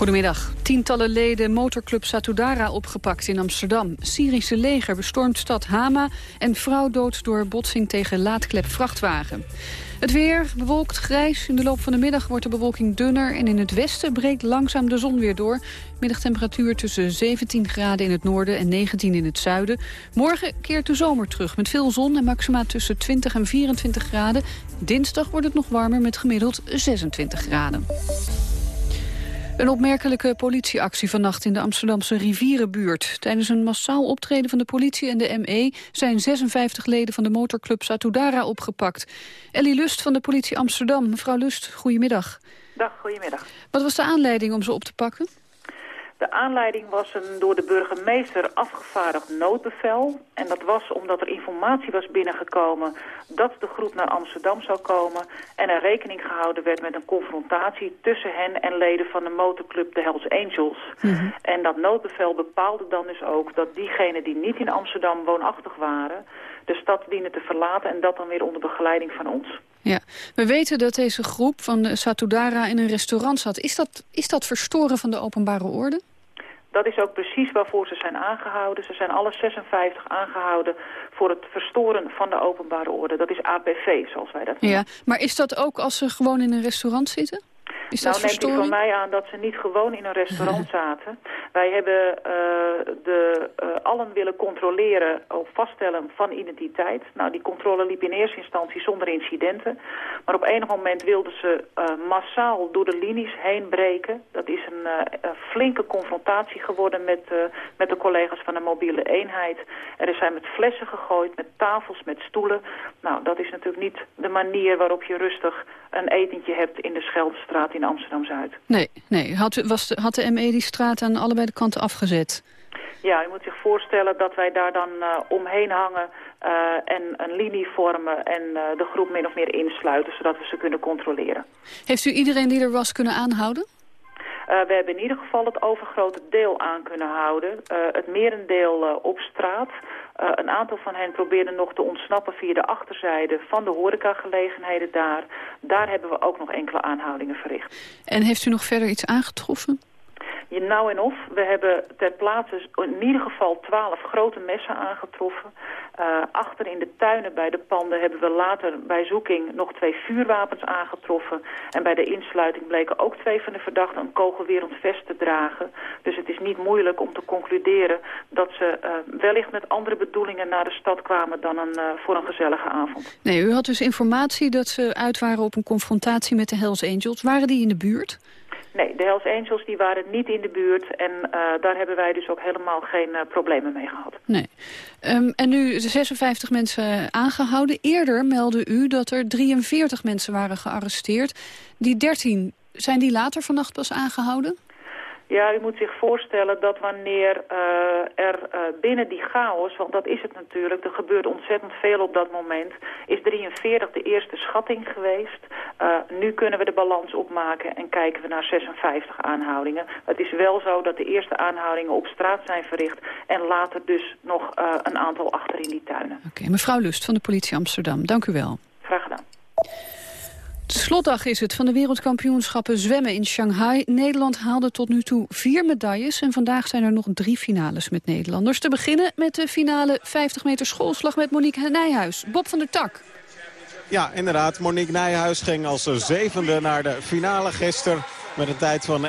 Goedemiddag. Tientallen leden motorclub Satudara opgepakt in Amsterdam. Syrische leger bestormt stad Hama en vrouw dood door botsing tegen laadklep vrachtwagen. Het weer bewolkt grijs. In de loop van de middag wordt de bewolking dunner... en in het westen breekt langzaam de zon weer door. Middagtemperatuur tussen 17 graden in het noorden en 19 in het zuiden. Morgen keert de zomer terug met veel zon en maxima tussen 20 en 24 graden. Dinsdag wordt het nog warmer met gemiddeld 26 graden. Een opmerkelijke politieactie vannacht in de Amsterdamse rivierenbuurt. Tijdens een massaal optreden van de politie en de ME... zijn 56 leden van de motorclub Satudara opgepakt. Ellie Lust van de politie Amsterdam. Mevrouw Lust, goedemiddag. Dag, goedemiddag. Wat was de aanleiding om ze op te pakken? De aanleiding was een door de burgemeester afgevaardigd noodbevel. En dat was omdat er informatie was binnengekomen dat de groep naar Amsterdam zou komen. En er rekening gehouden werd met een confrontatie tussen hen en leden van de motorclub de Hells Angels. Mhm. En dat noodbevel bepaalde dan dus ook dat diegenen die niet in Amsterdam woonachtig waren... de stad dienen te verlaten en dat dan weer onder begeleiding van ons. Ja, we weten dat deze groep van de Satudara in een restaurant zat. Is dat, is dat verstoren van de openbare orde? Dat is ook precies waarvoor ze zijn aangehouden. Ze zijn alle 56 aangehouden voor het verstoren van de openbare orde. Dat is APV, zoals wij dat noemen. Ja, maar is dat ook als ze gewoon in een restaurant zitten? Is nou neemt u van mij aan dat ze niet gewoon in een restaurant zaten. Wij hebben uh, de, uh, allen willen controleren of vaststellen van identiteit. Nou, die controle liep in eerste instantie zonder incidenten. Maar op enig moment wilden ze uh, massaal door de linies heen breken. Dat is een, een flinke confrontatie geworden met, met de collega's van de mobiele eenheid. Er zijn met flessen gegooid, met tafels, met stoelen. Nou, dat is natuurlijk niet de manier waarop je rustig een etentje hebt in de Scheldestraat in Amsterdam-Zuid. Nee, nee. Had, was de, had de ME die straat aan allebei de kanten afgezet? Ja, u moet zich voorstellen dat wij daar dan uh, omheen hangen uh, en een linie vormen en uh, de groep min of meer insluiten, zodat we ze kunnen controleren. Heeft u iedereen die er was kunnen aanhouden? Uh, we hebben in ieder geval het overgrote deel aan kunnen houden. Uh, het merendeel uh, op straat. een aantal van hen probeerden nog te ontsnappen via de achterzijde van de horecagelegenheden daar. Daar hebben we ook nog enkele aanhoudingen verricht. En heeft u nog verder iets aangetroffen? Nou en of. We hebben ter plaatse in ieder geval twaalf grote messen aangetroffen. Uh, achter in de tuinen bij de panden hebben we later bij zoeking nog twee vuurwapens aangetroffen. En bij de insluiting bleken ook twee van de verdachten een kogelwerend vest te dragen. Dus het is niet moeilijk om te concluderen dat ze uh, wellicht met andere bedoelingen naar de stad kwamen dan een, uh, voor een gezellige avond. Nee, u had dus informatie dat ze uit waren op een confrontatie met de Hells Angels. Waren die in de buurt? Nee, de Hells Angels die waren niet in de buurt en uh, daar hebben wij dus ook helemaal geen uh, problemen mee gehad. Nee. Um, en nu 56 mensen aangehouden. Eerder meldde u dat er 43 mensen waren gearresteerd. Die 13, zijn die later vannacht pas aangehouden? Ja, u moet zich voorstellen dat wanneer uh, er uh, binnen die chaos, want dat is het natuurlijk, er gebeurt ontzettend veel op dat moment, is 43 de eerste schatting geweest. Uh, nu kunnen we de balans opmaken en kijken we naar 56 aanhoudingen. Het is wel zo dat de eerste aanhoudingen op straat zijn verricht en later dus nog een aantal achter in die tuinen. Oké, mevrouw Lust van de politie Amsterdam, dank u wel. Slotdag is het van de wereldkampioenschappen zwemmen in Shanghai. Nederland haalde tot nu toe vier medailles en vandaag zijn er nog drie finales met Nederlanders. Te beginnen met de finale 50 meter schoolslag met Monique Nijhuis. Bob van der Tak. Ja, inderdaad. Monique Nijhuis ging als zevende naar de finale gisteren. Met een tijd van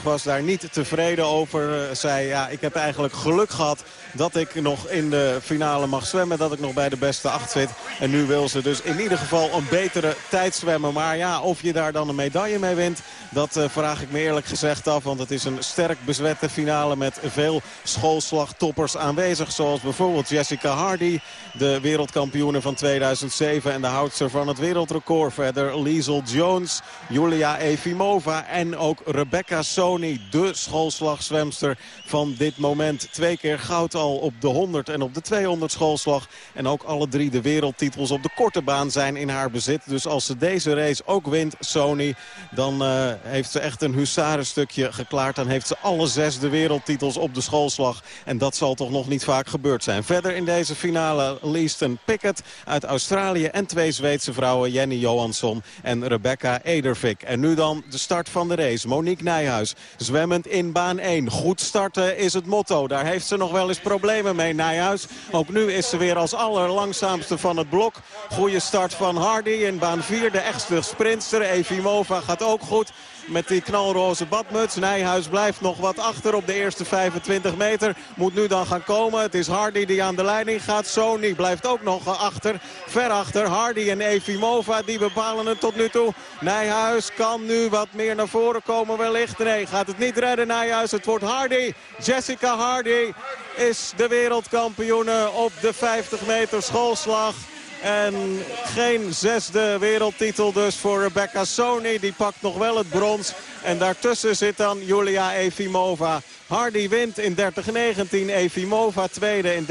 31-40 was daar niet tevreden over. Zei, ja, ik heb eigenlijk geluk gehad dat ik nog in de finale mag zwemmen. Dat ik nog bij de beste acht zit. En nu wil ze dus in ieder geval een betere tijd zwemmen. Maar ja, of je daar dan een medaille mee wint... dat uh, vraag ik me eerlijk gezegd af. Want het is een sterk bezwette finale met veel schoolslagtoppers aanwezig. Zoals bijvoorbeeld Jessica Hardy, de wereldkampioene van 2007... en de houdster van het wereldrecord. Verder Liesel Jones, Julia Efimo En ook Rebecca Sony, de schoolslagzwemster van dit moment. Twee keer goud al op de 100 en op de 200 schoolslag. En ook alle drie de wereldtitels op de korte baan zijn in haar bezit. Dus als ze deze race ook wint, Sony, dan uh, heeft ze echt een husarenstukje geklaard. Dan heeft ze alle zes de wereldtitels op de schoolslag. En dat zal toch nog niet vaak gebeurd zijn. Verder in deze finale Leaston Pickett uit Australië en twee Zweedse vrouwen, Jenny Johansson en Rebecca Edervik. En nu dan de start van de race. Monique Nijhuis zwemmend in baan 1. Goed starten is het motto. Daar heeft ze nog wel eens problemen mee, Nijhuis. Ook nu is ze weer als allerlangzaamste van het blok. Goede start van Hardy in baan 4. De echtste sprintster. Evimova gaat ook goed met die knalroze badmuts. Nijhuis blijft nog wat achter op de eerste 25 meter. Moet nu dan gaan komen. Het is Hardy die aan de leiding gaat. Sony blijft ook nog achter. Ver achter. Hardy en Efimova die bepalen het tot nu toe. Nijhuis kan nu wat meer naar voren komen wellicht. Nee, gaat het niet redden Nijhuis. Het wordt Hardy. Jessica Hardy is de wereldkampioene op de 50 meter schoolslag. En geen zesde wereldtitel dus voor Rebecca Sony. Die pakt nog wel het brons. En daartussen zit dan Julia Efimova. Hardy wint in 30-19. Efimova tweede in 30-49.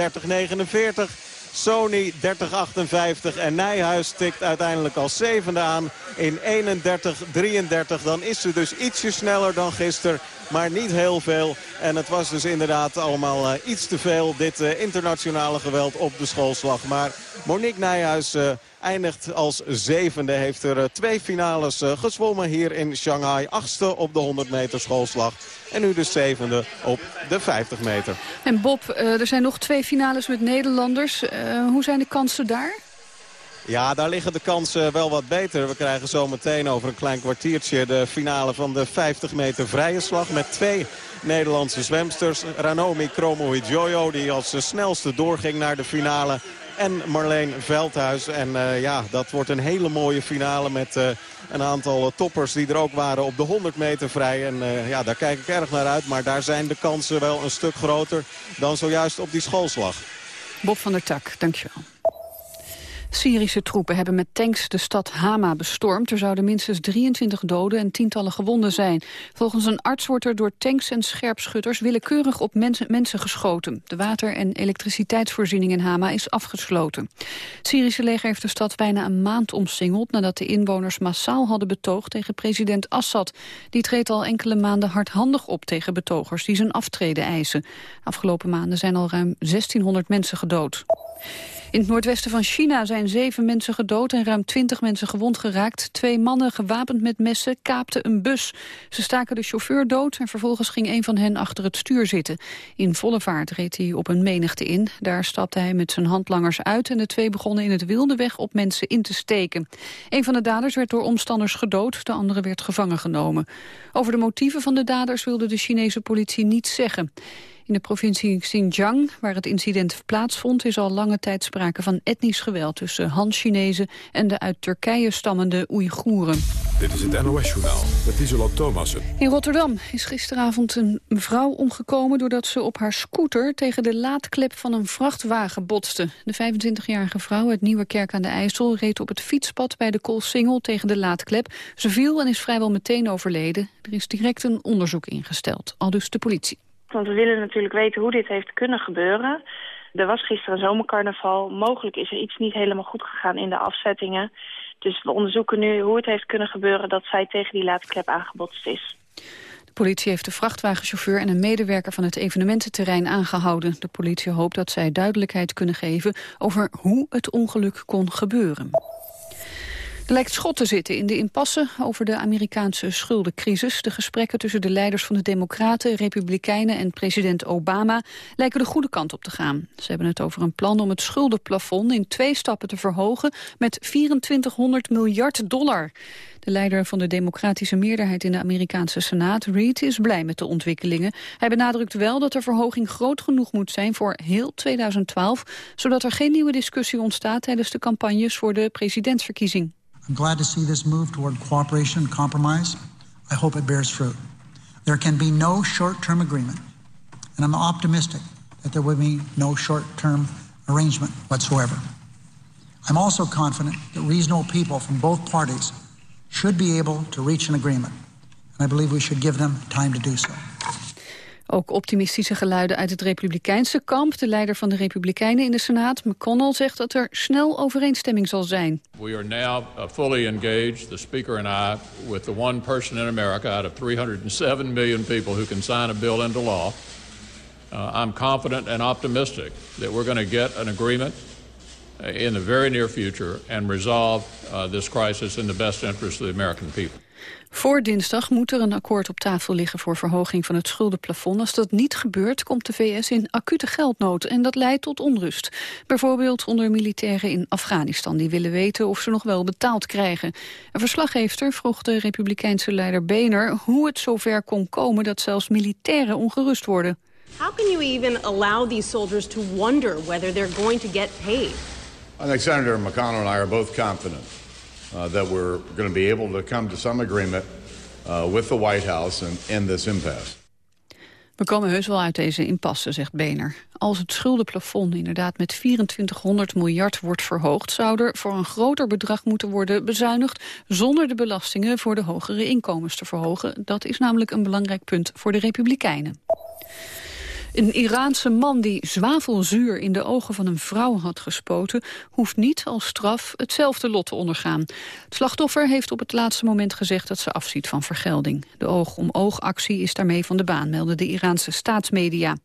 Sony 30-58 en Nijhuis tikt uiteindelijk als zevende aan in 31-33. Dan is ze dus ietsje sneller dan gisteren maar niet heel veel. En het was dus inderdaad allemaal uh, iets te veel, dit uh, internationale geweld op de schoolslag. Maar Monique Nijhuis uh, eindigt als zevende. Heeft er twee finales gezwommen hier in Shanghai. Achtste op de 100 meter schoolslag. En nu dus zevende op de 50 meter. En Bob, er zijn nog twee finales met Nederlanders. hoe zijn de kansen daar? Ja, daar liggen de kansen wel wat beter. We krijgen zo meteen over een klein kwartiertje de finale van de 50 meter vrije slag. Met twee Nederlandse zwemsters. Ranomi Kromowidjojo die als snelste doorging naar de finale. En Marleen Veldhuis. En uh, ja, dat wordt een hele mooie finale met uh, een aantal toppers die er ook waren op de 100 meter vrij. En uh, ja, daar kijk ik erg naar uit. Maar daar zijn de kansen wel een stuk groter dan zojuist op die schoolslag. Bob van der Tak, dankjewel. Syrische troepen hebben met tanks de stad Hama bestormd. Er zouden minstens 23 doden en tientallen gewonden zijn. Volgens een arts wordt er door tanks en scherpschutters willekeurig op mensen, geschoten. De water- en elektriciteitsvoorziening in Hama is afgesloten. Het Syrische leger heeft de stad bijna een maand omsingeld... nadat de inwoners massaal hadden betoogd tegen president Assad. Die treedt al enkele maanden hardhandig op tegen betogers... die zijn aftreden eisen. Afgelopen maanden zijn al ruim 1600 mensen gedood. In het noordwesten van China zijn zeven mensen gedood en ruim twintig mensen gewond geraakt. Twee mannen gewapend met messen kaapten een bus. Ze staken de chauffeur dood en vervolgens ging een van hen achter het stuur zitten. In volle vaart reed hij op een menigte in. Daar stapte hij met zijn handlangers uit en de twee begonnen in het wilde weg op mensen in te steken. Een van de daders werd door omstanders gedood, de andere werd gevangen genomen. Over de motieven van de daders wilde de Chinese politie niets zeggen. In de provincie Xinjiang, waar het incident plaatsvond... is al lange tijd sprake van etnisch geweld tussen Han-Chinezen... en de uit Turkije stammende Oeigoeren. Dit is het NOS-journaal met Isola Thomassen. In Rotterdam is gisteravond een mevrouw omgekomen... doordat ze op haar scooter tegen de laadklep van een vrachtwagen botste. De 25-jarige vrouw uit Nieuwerkerk aan de IJssel... reed op het fietspad bij de Koolsingel tegen de laadklep. Ze viel en is vrijwel meteen overleden. Er is direct een onderzoek ingesteld, al dus de politie. Want we willen natuurlijk weten hoe dit heeft kunnen gebeuren. Er was gisteren een zomercarnaval. Mogelijk is er iets niet helemaal goed gegaan in de afzettingen. Dus we onderzoeken nu hoe het heeft kunnen gebeuren... dat zij tegen die laadklep aangebotst is. De politie heeft de vrachtwagenchauffeur en een medewerker van het evenemententerrein aangehouden. De politie hoopt dat zij duidelijkheid kunnen geven over hoe het ongeluk kon gebeuren. Lijkt schot te zitten in de impasse over de Amerikaanse schuldencrisis. De gesprekken tussen de leiders van de Democraten, Republikeinen en president Obama lijken de goede kant op te gaan. Ze hebben het over een plan om het schuldenplafond in twee stappen te verhogen met 2400 miljard dollar. De leider van de democratische meerderheid in de Amerikaanse Senaat, Reid, is blij met de ontwikkelingen. Hij benadrukt wel dat de verhoging groot genoeg moet zijn voor heel 2012, zodat er geen nieuwe discussie ontstaat tijdens de campagnes voor de presidentsverkiezing. I'm glad to see this move toward cooperation and compromise. I hope it bears fruit. There can be no short-term agreement, and I'm optimistic that there will be no short-term arrangement whatsoever. I'm also confident that reasonable people from both parties should be able to reach an agreement and I believe we should give them time to do so. Ook optimistische geluiden uit het republikeinse kamp. De leider van de Republikeinen in de Senaat, McConnell, zegt dat er snel overeenstemming zal zijn. We are now uh, fully engaged, the speaker and I, with the one person in America out of 307 million people who can sign a bill into law. Uh, I'm confident and optimistic that we're going to get an agreement uh, in the very near future and resolve this crisis in the best interest of the American people. Voor dinsdag moet er een akkoord op tafel liggen voor verhoging van het schuldenplafond. Als dat niet gebeurt, komt de VS in acute geldnood en dat leidt tot onrust. Bijvoorbeeld onder militairen in Afghanistan die willen weten of ze nog wel betaald krijgen. Een verslaggever vroeg de republikeinse leider Boehner hoe het zover kon komen dat zelfs militairen ongerust worden. How can you even allow these soldiers to wonder whether they're going to get paid? I think Senator McConnell and I are both confident that we're going to be able to come to some agreement uh, with the White House and end this impasse. We komen heus wel uit deze impasse, zegt Bener. Als het schuldenplafond inderdaad met 2400 miljard wordt verhoogd... zou er voor een groter bedrag moeten worden bezuinigd... zonder de belastingen voor de hogere inkomens te verhogen. Dat is namelijk een belangrijk punt voor de Republikeinen. Een Iraanse man die zwavelzuur in de ogen van een vrouw had gespoten... hoeft niet als straf hetzelfde lot te ondergaan. Het slachtoffer heeft op het laatste moment gezegd dat ze afziet van vergelding. De oog-om-oog-actie is daarmee van de baan, melden de Iraanse staatsmedia.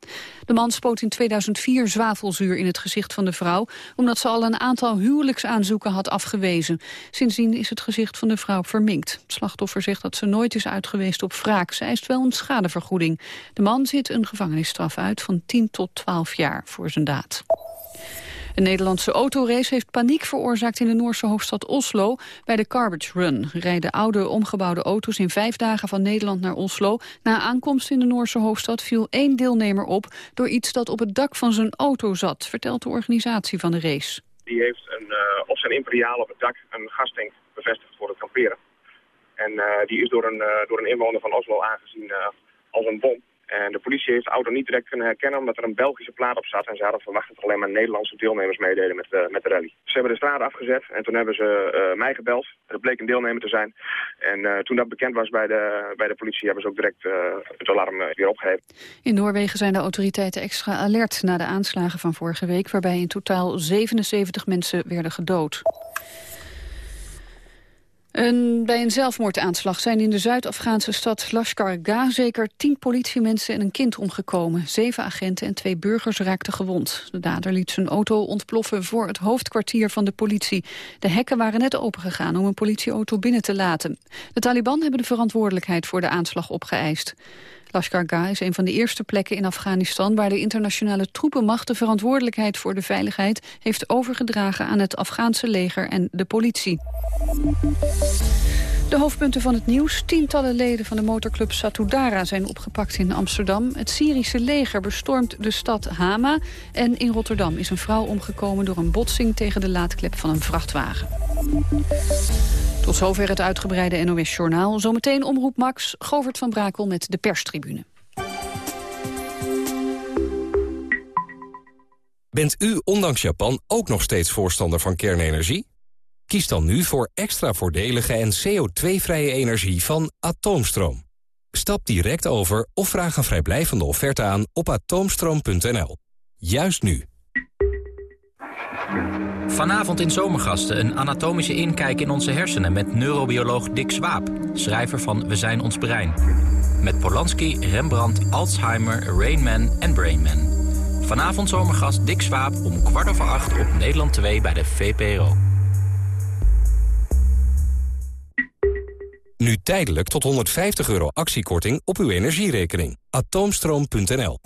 De man spoot in 2004 zwavelzuur in het gezicht van de vrouw... omdat ze al een aantal huwelijksaanzoeken had afgewezen. Sindsdien is het gezicht van de vrouw verminkt. Het slachtoffer zegt dat ze nooit is uitgeweest op wraak. Zij eist wel een schadevergoeding. De man zit een gevangenisstraf uit van 10 tot 12 jaar voor zijn daad. Een Nederlandse autorace heeft paniek veroorzaakt in de Noorse hoofdstad Oslo bij de Garbage Run. Rijden oude omgebouwde auto's in vijf dagen van Nederland naar Oslo. Na aankomst in de Noorse hoofdstad viel één deelnemer op door iets dat op het dak van zijn auto zat, vertelt de organisatie van de race. Die heeft een, uh, op zijn imperiaal op het dak een gastank bevestigd voor het kamperen. En uh, die is door een, uh, door een inwoner van Oslo aangezien als een bom. En de politie heeft de auto niet direct kunnen herkennen omdat er een Belgische plaat op zat. En ze hadden verwacht dat alleen maar Nederlandse deelnemers meededen met, met de rally. Ze hebben de straat afgezet en toen hebben ze uh, mij gebeld. Het bleek een deelnemer te zijn. En uh, toen dat bekend was bij de, bij de politie hebben ze ook direct het alarm weer opgeheven. In Noorwegen zijn de autoriteiten extra alert na de aanslagen van vorige week... waarbij in totaal 77 mensen werden gedood. Een, bij een zelfmoordaanslag zijn in de Zuid-Afghaanse stad Lashkar Gah zeker tien politiemensen en een kind omgekomen. Zeven agenten en twee burgers raakten gewond. De dader liet zijn auto ontploffen voor het hoofdkwartier van de politie. De hekken waren net opengegaan om een politieauto binnen te laten. De Taliban hebben de verantwoordelijkheid voor de aanslag opgeëist. Lashkar is een van de eerste plekken in Afghanistan... waar de internationale troepenmacht de verantwoordelijkheid voor de veiligheid... heeft overgedragen aan het Afghaanse leger en de politie. De hoofdpunten van het nieuws. Tientallen leden van de motorclub Satudara zijn opgepakt in Amsterdam. Het Syrische leger bestormt de stad Hama. En in Rotterdam is een vrouw omgekomen door een botsing tegen de laadklep van een vrachtwagen. Tot zover het uitgebreide NOS-journaal. Zometeen omroep Max, Govert van Brakel met de perstribune. Bent u ondanks Japan ook nog steeds voorstander van kernenergie? Kies dan nu voor extra voordelige en CO2-vrije energie van Atoomstroom. Stap direct over of vraag een vrijblijvende offerte aan op atoomstroom.nl. Juist nu. Vanavond in Zomergasten een anatomische inkijk in onze hersenen... met neurobioloog Dick Swaap, schrijver van We zijn ons brein. Met Polanski, Rembrandt, Alzheimer, Rainman en Brainman. Vanavond Zomergast Dick Swaap om kwart over acht op Nederland 2 bij de VPRO. Nu tijdelijk tot 150 euro actiekorting op uw energierekening. Atoomstroom.nl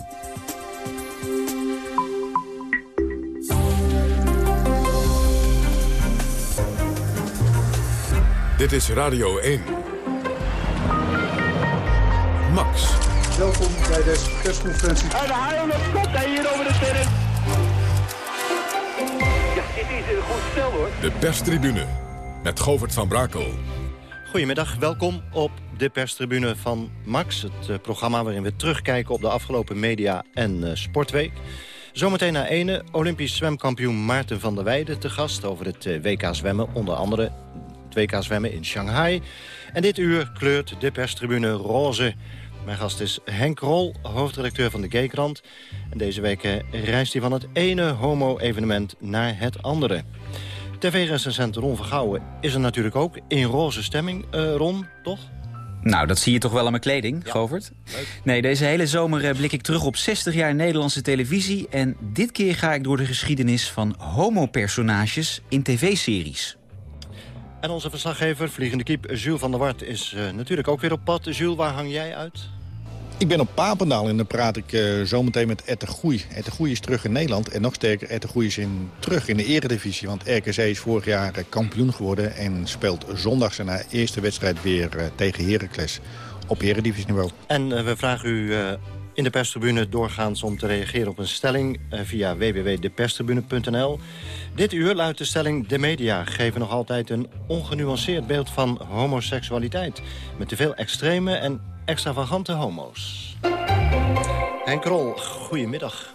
Dit is Radio 1. Max. Welkom bij deze persconferentie. En de haal op kop hier over de terrein. Ja, dit is een goed stel hoor. De perstribune met Govert van Brakel. Goedemiddag, welkom op de perstribune van Max. Het uh, programma waarin we terugkijken op de afgelopen media- en uh, sportweek. Zometeen na ene, Olympisch zwemkampioen Maarten van der Weijden te gast... over het uh, WK zwemmen, onder andere 2K zwemmen in Shanghai. En dit uur kleurt de perstribune roze. Mijn gast is Henk Rol, hoofdredacteur van de Gaykrant. En deze week eh, reist hij van het ene homo-evenement naar het andere. TV-recensent Ron Vergouwen is er natuurlijk ook in roze stemming. Uh, Ron, toch? Nou, dat zie je toch wel aan mijn kleding, ja. Govert? Nee, deze hele zomer eh, blik ik terug op 60 jaar Nederlandse televisie... en dit keer ga ik door de geschiedenis van homopersonages in tv-series. En onze verslaggever, vliegende kiep, Jules van der Wart... is uh, natuurlijk ook weer op pad. Jules, waar hang jij uit? Ik ben op Papendaal en dan praat ik uh, zometeen met Ette Goei. Ette Goei is terug in Nederland en nog sterker, Ette Goei is in, terug in de eredivisie. Want RKC is vorig jaar uh, kampioen geworden en speelt zondag zijn eerste wedstrijd weer tegen Heracles op eredivisieniveau. En we vragen u in de perstribune doorgaans om te reageren op een stelling via www.deperstribune.nl. Dit uur luidt de stelling... de media geven nog altijd een ongenuanceerd beeld van homoseksualiteit. Met te veel extreme en extravagante homo's. Henk Rol, goedemiddag.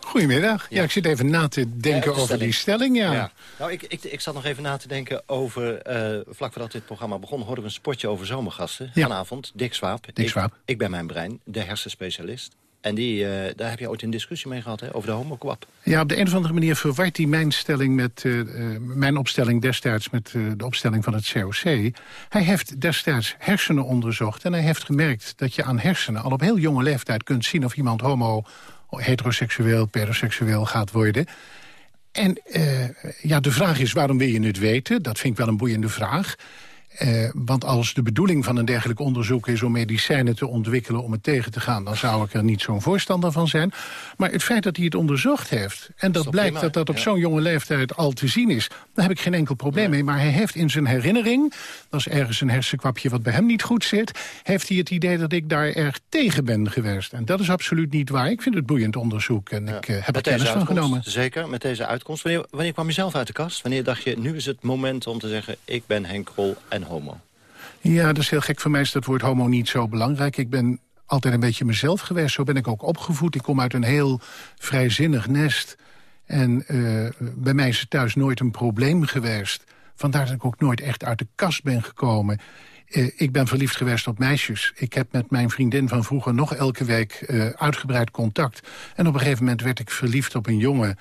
Goedemiddag. Ja. ja, ik zit even na te denken ja, over die stelling, ja. ja. Nou, ik, ik, ik zat nog even na te denken over... Uh, vlak voordat dit programma begon, hoorden we een spotje over zomergasten. Vanavond, Dick Swaap. Dick Swaap. Ik, ik ben mijn brein, de hersenspecialist. En die, uh, daar heb je ooit een discussie mee gehad, hè, over de homokwap. Ja, op de een of andere manier verwart hij mijn, stelling met, uh, mijn opstelling destijds... met de opstelling van het COC. Hij heeft destijds hersenen onderzocht... en hij heeft gemerkt dat je aan hersenen al op heel jonge leeftijd kunt zien... of iemand homo, heteroseksueel, pedoseksueel gaat worden... En ja, de vraag is, waarom wil je het weten? Dat vind ik wel een boeiende vraag. Eh, want als de bedoeling van een dergelijk onderzoek is om medicijnen te ontwikkelen om het tegen te gaan, dan zou ik er niet zo'n voorstander van zijn. Maar het feit dat hij het onderzocht heeft en dat, blijkt dat dat op zo'n jonge leeftijd al te zien is, daar heb ik geen enkel probleem mee. Maar hij heeft in zijn herinnering, dat is ergens een hersenkwapje wat bij hem niet goed zit, heeft hij het idee dat ik daar erg tegen ben geweest. En dat is absoluut niet waar. Ik vind het boeiend onderzoek en ik uh, heb er kennis van genomen. Zeker, met deze uitkomst. Wanneer, wanneer kwam je zelf uit de kast? Wanneer dacht je, nu is het moment om te zeggen, ik ben Henk Rol en homo? Ja, dat is heel gek. Voor mij is dat woord homo niet zo belangrijk. Ik ben altijd een beetje mezelf geweest. Zo ben ik ook opgevoed. Ik kom uit een heel vrijzinnig nest. En uh, bij mij is het thuis nooit een probleem geweest. Vandaar dat ik ook nooit echt uit de kast ben gekomen. Uh, ik ben verliefd geweest op meisjes. Ik heb met mijn vriendin van vroeger nog elke week uh, uitgebreid contact. En op een gegeven moment werd ik verliefd op een jongen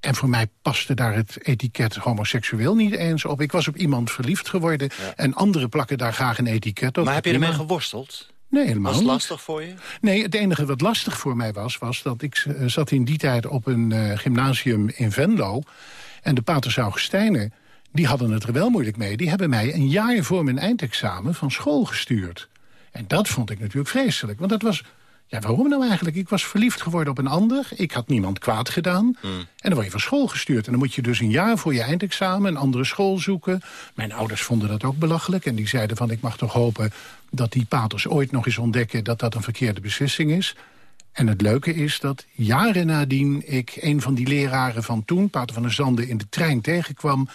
en voor mij paste daar het etiket homoseksueel niet eens op. Ik was op iemand verliefd geworden en anderen plakken daar graag een etiket op. Maar heb je ermee geworsteld? Nee, helemaal Was het lastig voor je? Nee, het enige wat lastig voor mij was... was dat ik uh, zat in die tijd op een uh, gymnasium in Venlo... en de paters Augustijnen, die hadden het er wel moeilijk mee. Die hebben mij een jaar voor mijn eindexamen van school gestuurd. En dat vond ik natuurlijk vreselijk, want dat was ja, waarom nou eigenlijk? Ik was verliefd geworden op een ander. Ik had niemand kwaad gedaan. Mm. En dan word je van school gestuurd. En dan moet je dus een jaar voor je eindexamen een andere school zoeken. Mijn ouders vonden dat ook belachelijk. En die zeiden van ik mag toch hopen dat die paters ooit nog eens ontdekken... dat dat een verkeerde beslissing is. En het leuke is dat jaren nadien ik een van die leraren van toen... Pater van der Zanden in de trein tegenkwam.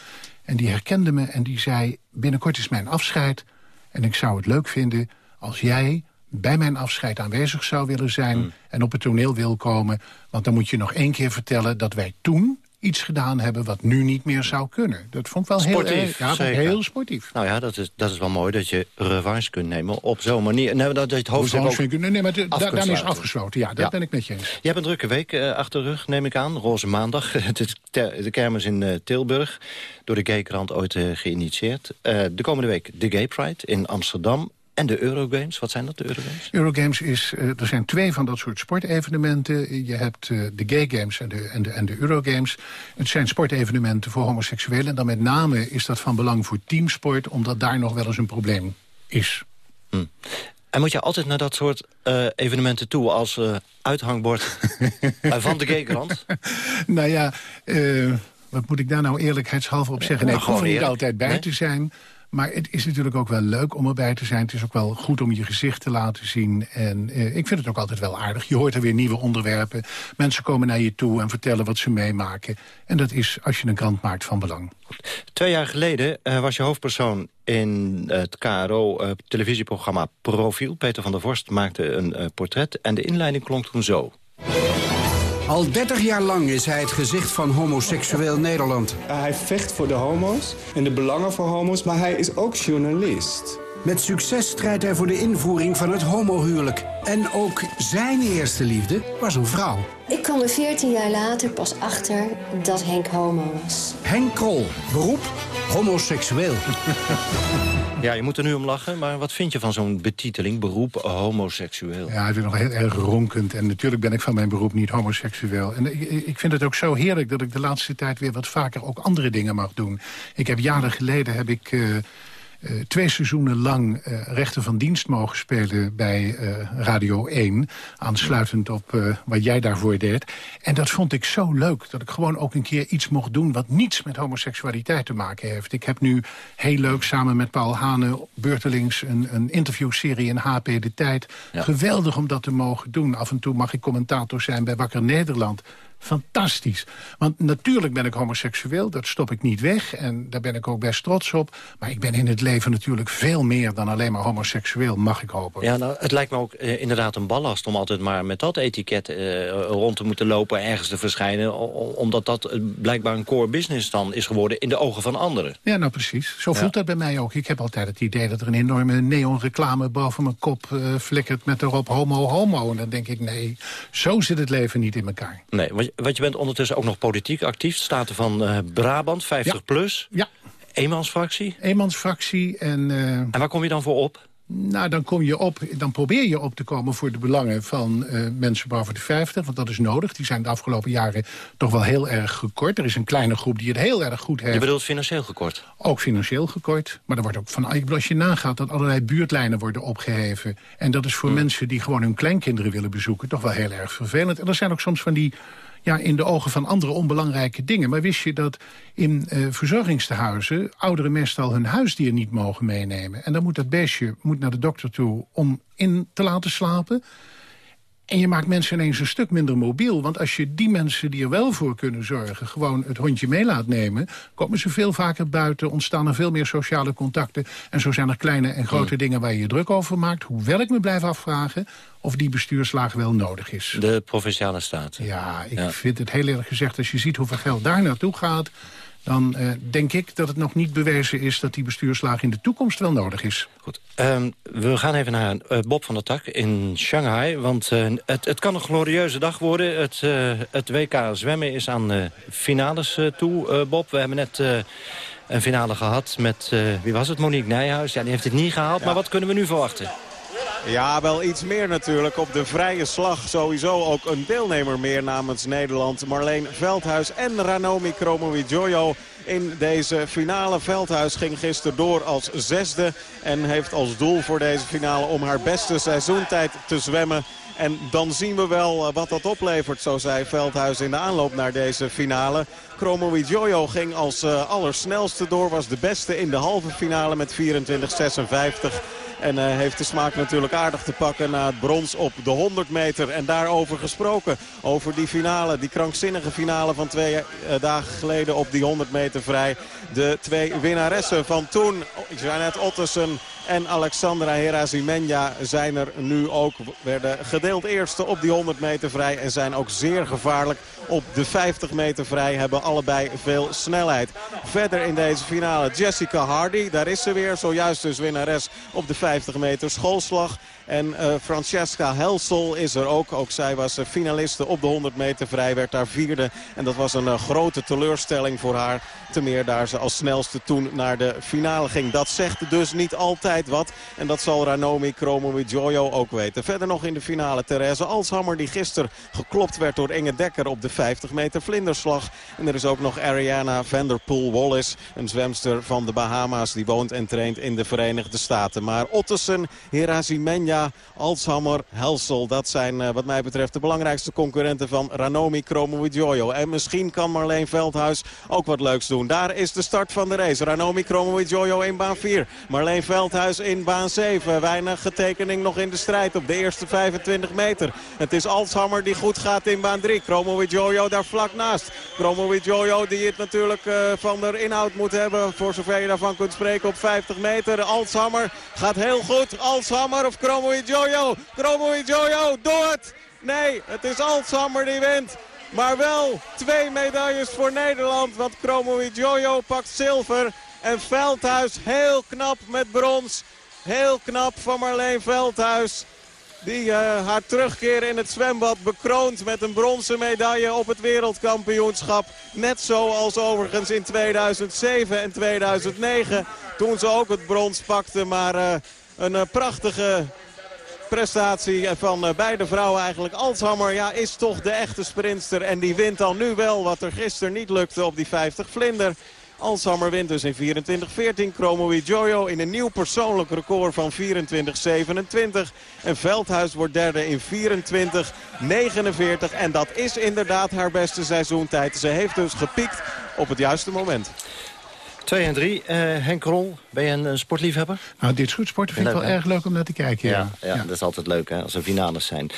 En die herkende me en die zei... binnenkort is mijn afscheid en ik zou het leuk vinden als jij bij mijn afscheid aanwezig zou willen zijn... Hmm. en op het toneel wil komen. Want dan moet je nog één keer vertellen dat wij toen iets gedaan hebben wat nu niet meer zou kunnen. Dat vond ik wel sportief, heel, ja, heel sportief. Nou ja, dat is, dat is wel mooi dat je revanche kunt nemen op zo'n manier. Nee, dat, dat het hoofdstuk ook nee, nee, maar dan is afgesloten. Ja, dat ben ik met je eens. Je hebt een drukke week uh, achter de rug, neem ik aan. Roze Maandag, de kermis in uh, Tilburg. Door de Gaykrant ooit uh, geïnitieerd. de komende week de Gay Pride in Amsterdam. En de Eurogames, wat zijn dat, de Eurogames? Eurogames is, uh, er zijn twee van dat soort sportevenementen. Je hebt uh, de Gay Games en de, en, de, en de Eurogames. Het zijn sportevenementen voor homoseksuelen. En dan met name is dat van belang voor teamsport... omdat daar nog wel eens een probleem is. Hm. En moet je altijd naar dat soort uh, evenementen toe als uithangbord van de Gaykrant? nou ja, wat moet ik daar nou eerlijkheidshalve op zeggen? Nee, nou, ik hoef er niet altijd bij te zijn... Maar het is natuurlijk ook wel leuk om erbij te zijn. Het is ook wel goed om je gezicht te laten zien. En eh, ik vind het ook altijd wel aardig. Je hoort er weer nieuwe onderwerpen. Mensen komen naar je toe en vertellen wat ze meemaken. En dat is, als je een krant maakt, van belang. Twee jaar geleden uh, was je hoofdpersoon in het KRO-televisieprogramma eh, Profiel. Peter van der Vorst maakte een uh, portret en de inleiding klonk toen zo. Al 30 jaar lang is hij het gezicht van homoseksueel Nederland. Hij vecht voor de homo's en de belangen voor homo's, maar hij is ook journalist. Met succes strijdt hij voor de invoering van het homohuwelijk. En ook zijn eerste liefde was een vrouw. Ik kwam er 14 jaar later pas achter dat Henk homo was. Henk Krol, beroep homoseksueel. Ja, je moet er nu om lachen, maar wat vind je van zo'n betiteling, beroep homoseksueel? Ja, ik vind nog heel erg ronkend. En natuurlijk ben ik van mijn beroep niet homoseksueel. En ik, ik vind het ook zo heerlijk dat ik de laatste tijd weer wat vaker ook andere dingen mag doen. Ik heb jaren geleden heb ik... Uh, uh, twee seizoenen lang uh, rechten van dienst mogen spelen bij uh, Radio 1. Aansluitend op wat jij daarvoor deed. En dat vond ik zo leuk, dat ik gewoon ook een keer iets mocht doen... wat niets met homoseksualiteit te maken heeft. Ik heb nu heel leuk samen met Paul Hane beurtelings een, een interviewserie in HP De Tijd. Ja. Geweldig om dat te mogen doen. Af en toe mag ik commentator zijn bij Wakker Nederland fantastisch. Want natuurlijk ben ik homoseksueel, dat stop ik niet weg. En daar ben ik ook best trots op. Maar ik ben in het leven natuurlijk veel meer dan alleen maar homoseksueel, mag ik hopen. Ja, nou, het lijkt me ook eh, inderdaad een ballast om altijd maar met dat etiket eh, rond te moeten lopen... ergens te verschijnen, omdat dat eh, blijkbaar een core business dan is geworden... in de ogen van anderen. Ja, nou precies. Zo voelt dat bij mij ook. Ik heb altijd het idee dat er een enorme neonreclame boven mijn kop uh, flikkert... met erop homo, homo. En dan denk ik, nee, zo zit het leven niet in elkaar. Nee, want want je bent ondertussen ook nog politiek actief. Staten van uh, Brabant, 50 ja. plus. Ja. Eenmansfractie. Eenmansfractie. En, uh, en waar kom je dan voor op? Nou, dan, kom je op, dan probeer je op te komen voor de belangen van uh, mensen boven de 50. Want dat is nodig. Die zijn de afgelopen jaren toch wel heel erg gekort. Er is een kleine groep die het heel erg goed heeft. Je bedoelt financieel gekort? Ook financieel gekort. Maar er wordt ook van, als je nagaat dat allerlei buurtlijnen worden opgeheven. En dat is voor Hmm. mensen die gewoon hun kleinkinderen willen bezoeken... toch wel heel erg vervelend. En er zijn ook soms van die ja, in de ogen van anderen onbelangrijke dingen. Maar wist je dat in uh, verzorgingstehuizen ouderen meestal hun huisdier niet mogen meenemen? En dan moet dat beestje moet naar de dokter toe om in te laten slapen. En je maakt mensen ineens een stuk minder mobiel. Want als je die mensen die er wel voor kunnen zorgen... gewoon het hondje mee laat nemen... komen ze veel vaker buiten, ontstaan er veel meer sociale contacten. En zo zijn er kleine en grote Hmm. dingen waar je je druk over maakt. Hoewel ik me blijf afvragen of die bestuurslaag wel nodig is. De Provinciale Staten. Ja, ik vind het heel eerlijk gezegd... als je ziet hoeveel geld daar naartoe gaat dan uh, denk ik dat het nog niet bewezen is... dat die bestuurslaag in de toekomst wel nodig is. Goed. Um, we gaan even naar uh, Bob van der Tak in Shanghai. Want uh, het, het, kan een glorieuze dag worden. Het, het WK zwemmen is aan finales toe, Bob. We hebben net een finale gehad met, wie was het, Monique Nijhuis. Ja, die heeft het niet gehaald, ja. maar wat kunnen we nu verwachten? Ja, wel iets meer natuurlijk. Op de vrije slag sowieso ook een deelnemer meer namens Nederland. Marleen Veldhuis en Ranomi Kromowidjojo in deze finale. Veldhuis ging gisteren door als zesde. En heeft als doel voor deze finale om haar beste seizoentijd te zwemmen. En dan zien we wel wat dat oplevert, zo zei Veldhuis in de aanloop naar deze finale. Kromowidjojo ging als uh, allersnelste door, was de beste in de halve finale met 24-56. En uh, heeft de smaak natuurlijk aardig te pakken na het brons op de 100 meter. En daarover gesproken, over die finale, die krankzinnige finale van twee uh, dagen geleden op die 100 meter vrij. De twee winnaressen van toen, Janet Ottesen en Alexandra Herazimenja zijn er nu ook. Werden gedeeld eerste op die 100 meter vrij en zijn ook zeer gevaarlijk op de 50 meter vrij. Hebben allebei veel snelheid. Verder in deze finale Jessica Hardy. Daar is ze weer. Zojuist dus winnares op de 50 meter schoolslag. En uh, Francesca Helsel is er ook. Ook zij was uh, finaliste op de 100 meter vrij. Werd daar vierde. En dat was een uh, grote teleurstelling voor haar. Te meer daar ze als snelste toen naar de finale ging. Dat zegt dus niet altijd wat. En dat zal Ranomi Kromowidjojo ook weten. Verder nog in de finale Therese Alshammer. Die gisteren geklopt werd door Inge Dekker op de 50 meter vlinderslag. En er is ook nog Ariana Vanderpool Wallace. Een zwemster van de Bahama's. Die woont en traint in de Verenigde Staten. Maar Ottesen, Herazimenja, Alshammer, Helsel. Dat zijn uh, wat mij betreft de belangrijkste concurrenten van Ranomi Kromowidjojo. En misschien kan Marleen Veldhuis ook wat leuks doen. Daar is de start van de race. Ranomi Kromowidjojo in baan 4. Marleen Veldhuis in baan 7. Weinig getekening nog in de strijd op de eerste 25 meter. Het is Alshammer die goed gaat in baan 3. Kromowidjojo daar vlak naast. Kromowidjojo die het natuurlijk uh, van de inhoud moet hebben. Voor zover je daarvan kunt spreken op 50 meter. Alshammer gaat heel goed. Alshammer of Kromowidjojo. Kromowidjojo, doe het! Nee, het is Alshammer die wint. Maar wel twee medailles voor Nederland. Want Chromo Jojo pakt zilver. En Veldhuis heel knap met brons. Heel knap van Marleen Veldhuis. Die uh, haar terugkeer in het zwembad bekroont met een bronzen medaille op het wereldkampioenschap. Net zoals overigens in 2007 en 2009 toen ze ook het brons pakte. Maar uh, een uh, prachtige prestatie van beide vrouwen eigenlijk. Alshammer ja, is toch de echte sprinster en die wint dan nu wel wat er gisteren niet lukte op die 50 vlinder. Alshammer wint dus in 24-14. Chromo Jojo in een nieuw persoonlijk record van 24-27. En Veldhuis wordt derde in 24-49. En dat is inderdaad haar beste seizoentijd. Ze heeft dus gepiekt op het juiste moment. 2 en 3. Uh, Henk Rol, ben je een, een sportliefhebber? Nou, dit soort sporten vind ik wel erg leuk om naar te kijken. Ja, ja, ja, dat is altijd leuk hè, als er finales zijn.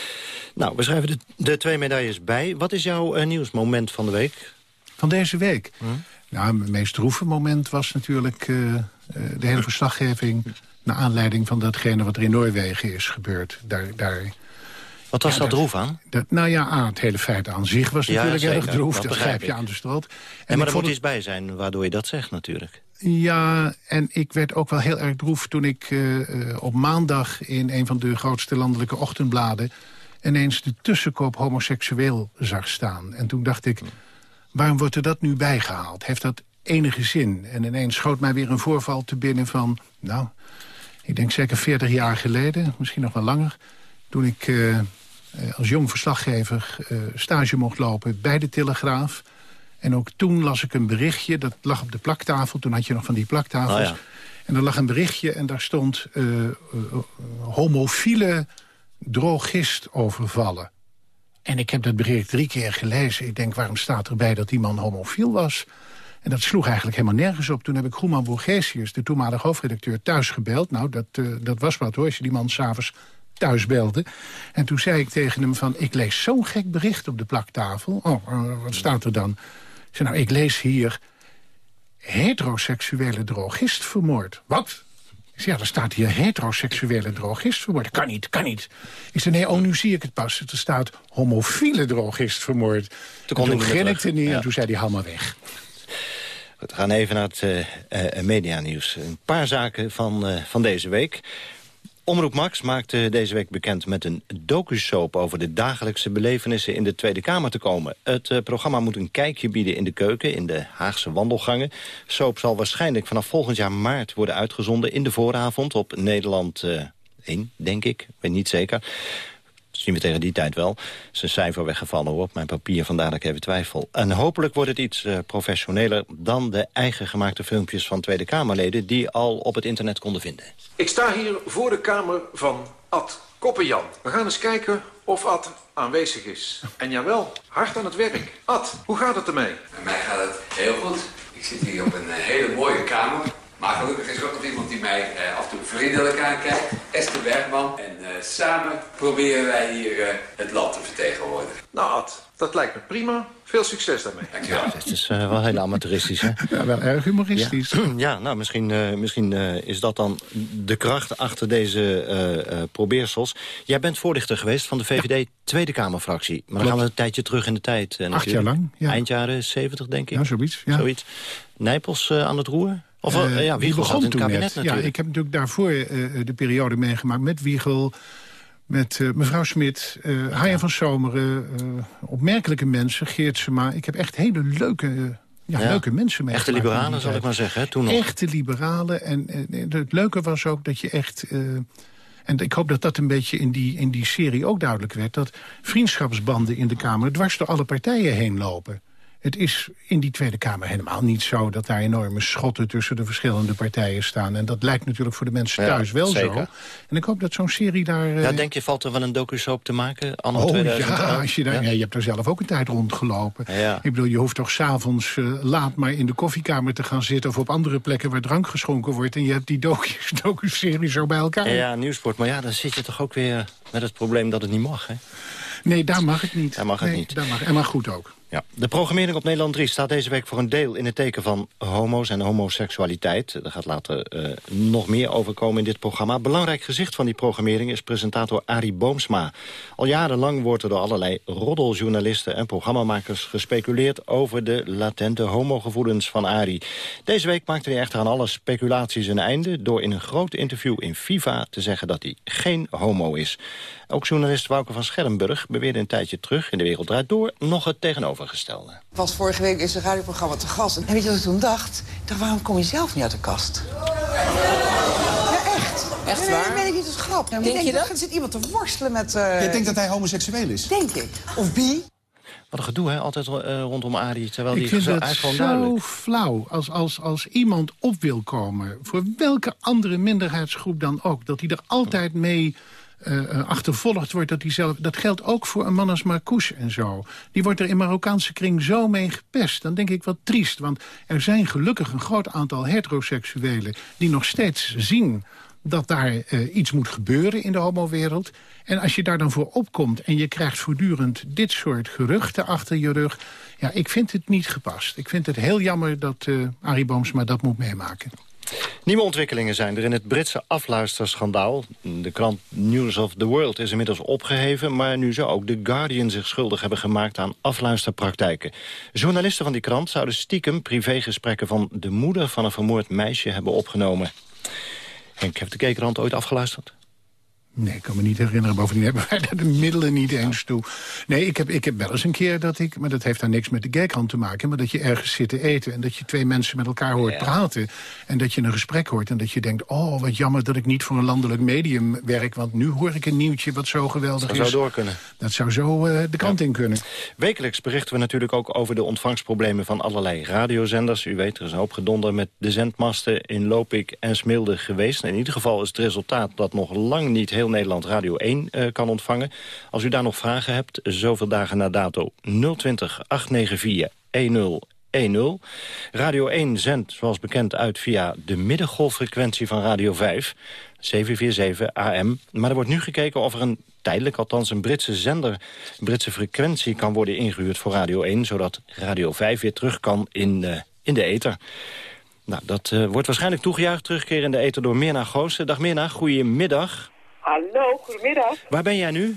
Nou, we schrijven de, de twee medailles bij. Wat is jouw uh, nieuwsmoment van de week? Van deze week? Hm? Nou, mijn meest droeve moment was natuurlijk uh, de hele verslaggeving... naar aanleiding van datgene wat er in Noorwegen is gebeurd. Daar, daar, wat was ja, dat droef aan? Dat, nou ja, het hele feit aan zich was natuurlijk ja, erg droef. Dat, dat grijp je aan de strot. En maar er moet iets bij zijn waardoor je dat zegt natuurlijk. Ja, en ik werd ook wel heel erg droef toen ik uh, op maandag... in een van de grootste landelijke ochtendbladen... ineens de tussenkoop homoseksueel zag staan. En toen dacht ik... Waarom wordt er dat nu bijgehaald? Heeft dat enige zin? En ineens schoot mij weer een voorval te binnen van... nou, ik denk zeker 40 jaar geleden, misschien nog wel langer... toen ik uh, als jong verslaggever uh, stage mocht lopen bij de Telegraaf. En ook toen las ik een berichtje, dat lag op de plaktafel. Toen had je nog van die plaktafels. Oh ja. En er lag een berichtje en daar stond... Uh, homofiele drogist overvallen. En ik heb dat bericht drie keer gelezen. Ik denk, waarom staat erbij dat die man homofiel was? En dat sloeg eigenlijk helemaal nergens op. Toen heb ik Groeman Borgesius, de toenmalige hoofdredacteur, thuis gebeld. Nou, dat, uh, dat was wat hoor, als je die man s'avonds thuis belde. En toen zei ik tegen hem van, ik lees zo'n gek bericht op de plaktafel. Oh, uh, wat staat er dan? Ik zei, nou, ik lees hier... heteroseksuele drogist vermoord. Wat? Ik zei, ja, er staat hier heteroseksuele drogist vermoord. Kan niet, kan niet. Ik zei, nee, oh, nu zie ik het pas. Er staat homofiele drogist vermoord. Toen, en toen grinnikte hij ja. en toen zei hij, haal maar weg. We gaan even naar het uh, uh, medianieuws. Een paar zaken van, uh, van deze week. Omroep Max maakte deze week bekend met een docusoap... over de dagelijkse belevenissen in de Tweede Kamer te komen. Het uh, programma moet een kijkje bieden in de keuken, in de Haagse wandelgangen. Soap zal waarschijnlijk vanaf volgend jaar maart worden uitgezonden... in de vooravond op Nederland uh, 1, denk ik. Ik weet niet zeker zien we tegen die tijd wel. is een cijfer weggevallen hoor, op mijn papier, vandaar dat ik even twijfel. En hopelijk wordt het iets uh, professioneler dan de eigen gemaakte filmpjes van Tweede Kamerleden... die al op het internet konden vinden. Ik sta hier voor de kamer van Ad Koppenjan. We gaan eens kijken of Ad aanwezig is. En jawel, hard aan het werk. Ad, hoe gaat het ermee? Bij mij gaat het heel goed. Ik zit hier op een hele mooie kamer. Maar gelukkig is er ook nog iemand die mij uh, af en toe vriendelijk aankijkt. Esther Bergman. En uh, samen proberen wij hier uh, het land te vertegenwoordigen. Nou Ad, dat lijkt me prima. Veel succes daarmee. Dankjewel. Ja, het is wel heel amateuristisch, hè? Ja, wel erg humoristisch. Ja, ja nou, misschien, misschien is dat dan de kracht achter deze probeersels. Jij bent voorlichter geweest van de VVD Tweede Kamerfractie. Maar dan gaan we een tijdje terug in de tijd. Acht jaar lang, ja. Eind jaren 70, denk ik. Ja, zoiets. Ja. zoiets. Nijpels aan het roer? Of uh, ja, Wiegel begon in het kabinet net. natuurlijk. Ja, ik heb natuurlijk daarvoor uh, de periode meegemaakt met Wiegel... met uh, mevrouw Smit, uh, Haya van Zomeren, opmerkelijke mensen, Geert Sema. Ik heb echt hele leuke, ja, ja. leuke mensen meegemaakt. Echte liberalen, zal ik maar zeggen, hè, toen nog. Echte liberalen. En, en het leuke was ook dat je echt... En ik hoop dat dat een beetje in die, in die serie ook duidelijk werd... dat vriendschapsbanden in de Kamer dwars door alle partijen heen lopen. Het is in die Tweede Kamer helemaal niet zo... dat daar enorme schotten tussen de verschillende partijen staan. En dat lijkt natuurlijk voor de mensen thuis ja, wel zeker. zo. En ik hoop dat zo'n serie daar... Ja, denk je, valt er wel een docusoap te maken? Anno oh 2000? ja, als je, daar, ja? ja? je hebt er zelf ook een tijd rondgelopen. Ja. Ik bedoel, je hoeft toch s'avonds uh, laat maar in de koffiekamer te gaan zitten... of op andere plekken waar drank geschonken wordt... en je hebt die docu-serie docu zo bij elkaar. Ja, nieuwsport. Maar ja, dan zit je toch ook weer met het probleem dat het niet mag, hè? Nee, daar mag het niet. Daar mag het nee, niet. Daar mag, en maar goed ook. De programmering op Nederland 3 staat deze week voor een deel in het teken van homo's en homoseksualiteit. Er gaat later eh, nog meer over komen in dit programma. Belangrijk gezicht van die programmering is presentator Arie Boomsma. Al jarenlang wordt er door allerlei roddeljournalisten en programmamakers gespeculeerd over de latente homogevoelens van Arie. Deze week maakte hij echter aan alle speculaties een einde door in een groot interview in Viva te zeggen dat hij geen homo is. Ook journalist Wouke van Schermburg beweerde een tijdje terug in de Wereld Draait Door nog het tegenovergestelde. Ik was vorige week in zijn radioprogramma te gast. En weet je wat ik toen dacht? Ik dacht, waarom kom je zelf niet uit de kast? Ja, echt. Waar? Nee, meen ik niet als grap. Maar Denk ik je denk, dat? Er zit iemand te worstelen met... eh, Jij denkt dat hij homoseksueel is? Denk ik. Of bi. Wat een gedoe, hè? Altijd eh, rondom Arie, terwijl Ik die vind zo, is zo duidelijk. flauw. Als, als, als iemand op wil komen, voor welke andere minderheidsgroep dan ook... dat hij er altijd mee eh, eh, achtervolgd wordt. Dat, hij zelf, dat geldt ook voor een man als Marcouche en zo. Die wordt er in Marokkaanse kring zo mee gepest. Dan denk ik wat triest, want er zijn gelukkig een groot aantal heteroseksuelen... die nog steeds zien dat daar eh, iets moet gebeuren in de homowereld. En als je daar dan voor opkomt en je krijgt voortdurend dit soort geruchten achter je rug... ja, ik vind het niet gepast. Ik vind het heel jammer dat eh Arie Boomsma dat moet meemaken. Nieuwe ontwikkelingen zijn er in het Britse afluisterschandaal. De krant News of the World is inmiddels opgeheven... maar nu zou ook The Guardian zich schuldig hebben gemaakt aan afluisterpraktijken. Journalisten van die krant zouden stiekem privégesprekken... van de moeder van een vermoord meisje hebben opgenomen. Henk, heeft de Keekrand ooit afgeluisterd? Nee, ik kan me niet herinneren. Bovendien hebben wij daar de middelen niet eens toe. Nee, ik heb, ik heb wel eens een keer dat ik... maar dat heeft daar niks met de gagrand te maken... maar dat je ergens zit te eten... en dat je twee mensen met elkaar hoort praten... en dat je een gesprek hoort en dat je denkt... oh, wat jammer dat ik niet voor een landelijk medium werk... want nu hoor ik een nieuwtje wat zo geweldig Dat zou is. door kunnen. Dat zou zo eh, de kant in kunnen. Wekelijks berichten we natuurlijk ook over de ontvangstproblemen van allerlei radiozenders. U weet, er is een hoop gedonder met de zendmasten in Lopik en Smilde geweest. In ieder geval is het resultaat dat nog lang niet heel Nederland Radio 1 eh, kan ontvangen. Als u daar nog vragen hebt, zoveel dagen na dato 020 894 1010. Radio 1 zendt, zoals bekend, uit via de middengolffrequentie van Radio 5, 747 AM. Maar er wordt nu gekeken of er een tijdelijk, althans een Britse zender, Britse frequentie kan worden ingehuurd voor Radio 1, zodat Radio 5 weer terug kan in, eh, in de ether. Nou, dat eh, wordt waarschijnlijk toegejuicht, terugkeren in de ether door Mirna Goossen. Dag Mirna, goedemiddag. Hallo, goedemiddag. Waar ben jij nu?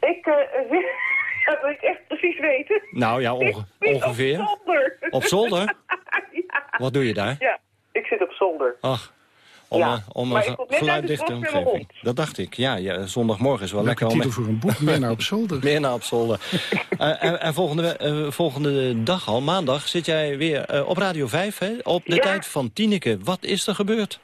Ik, eh dat wil ik echt precies weten. Nou ja, onge- ongeveer. Op zolder. Op zolder? Wat doe je daar? Ja, ik zit op zolder. Ach, om, Ja, eh, om een net uit geluiddichte omgeving. Dat dacht ik. Ja, ja, zondagmorgen is wel Leuke lekker. titel voor een boek, Mirna op zolder. Mirna op zolder. Eh, en en volgende, volgende dag al, maandag, zit jij weer op Radio 5, hè? Op de Ja. tijd van Tineke. Wat is er gebeurd?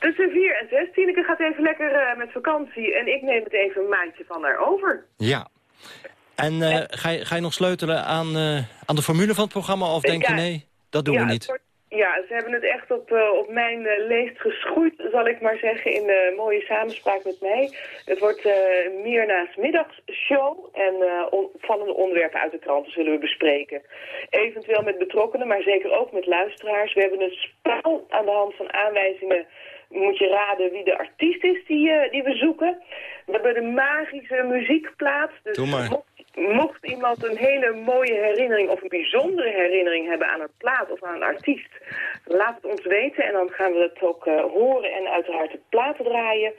4 en 6. Tineke gaat even lekker eh, met vakantie en ik neem het even een maandje van haar over. Ja. En eh, ga, je, ga je nog sleutelen aan, eh, aan de formule van het programma? Of denk je nee, dat doen ja, we niet? wordt- ja, ze hebben het echt op, op mijn leest geschoeid, zal ik maar zeggen, in de mooie samenspraak met mij. Het wordt uh, Mirna's middagsshow en on- opvallende onderwerpen uit de kranten zullen we bespreken. Eventueel met betrokkenen, maar zeker ook met luisteraars. We hebben een spel aan de hand van aanwijzingen. Moet je raden wie de artiest is die, eh, die we zoeken. We hebben de magische muziekplaat. Dus Doe maar. mocht Mocht iemand een hele mooie herinnering of een bijzondere herinnering hebben aan een plaat of aan een artiest, laat het ons weten en dan gaan we het ook eh, horen en uiteraard de platen draaien.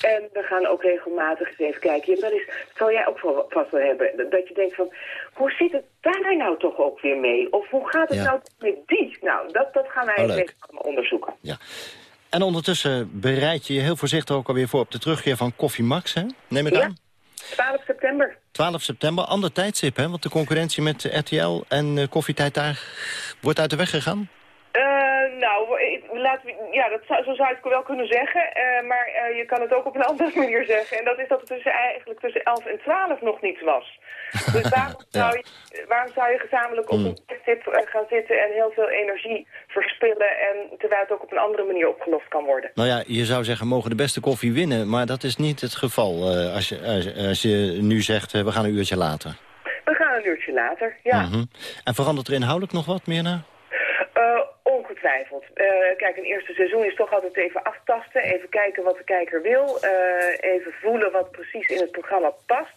En we gaan ook regelmatig eens even kijken. Ja, dat, is, dat zal jij ook vast wel hebben. Dat- Dat je denkt van, hoe zit het daar nou toch ook weer mee? Of hoe gaat het Ja. nou met die? Nou, dat, dat gaan wij Oh, even allemaal onderzoeken. En ondertussen bereid je je heel voorzichtig ook alweer voor op de terugkeer van Koffie Max, hè? Neem ik Ja. aan? 12 september. 12 september, ander tijdstip, hè? Want de concurrentie met RTL en eh, Koffietijd daar wordt uit de weg gegaan. Eh, nou, ik- laten we, ja, dat zou, zo zou het wel kunnen zeggen. eh, maar eh, je kan het ook op een andere manier zeggen. En dat is dat het tussen, eigenlijk tussen 11 en 12 nog niets was. Dus waarom, zou, je, waarom zou je gezamenlijk op een tip eh, gaan zitten en heel veel energie verspillen... En, terwijl het ook op een andere manier opgelost kan worden? Nou ja, je zou zeggen, mogen de beste koffie winnen. Maar dat is niet het geval als, je, als, als je nu zegt, we gaan een uurtje later. We gaan een uurtje later, ja. Mhm. En verandert er inhoudelijk nog wat? Eh, ongetwijfeld. Eh, kijk, een eerste seizoen is toch altijd even aftasten. Even kijken wat de kijker wil. eh, even voelen wat precies in het programma past.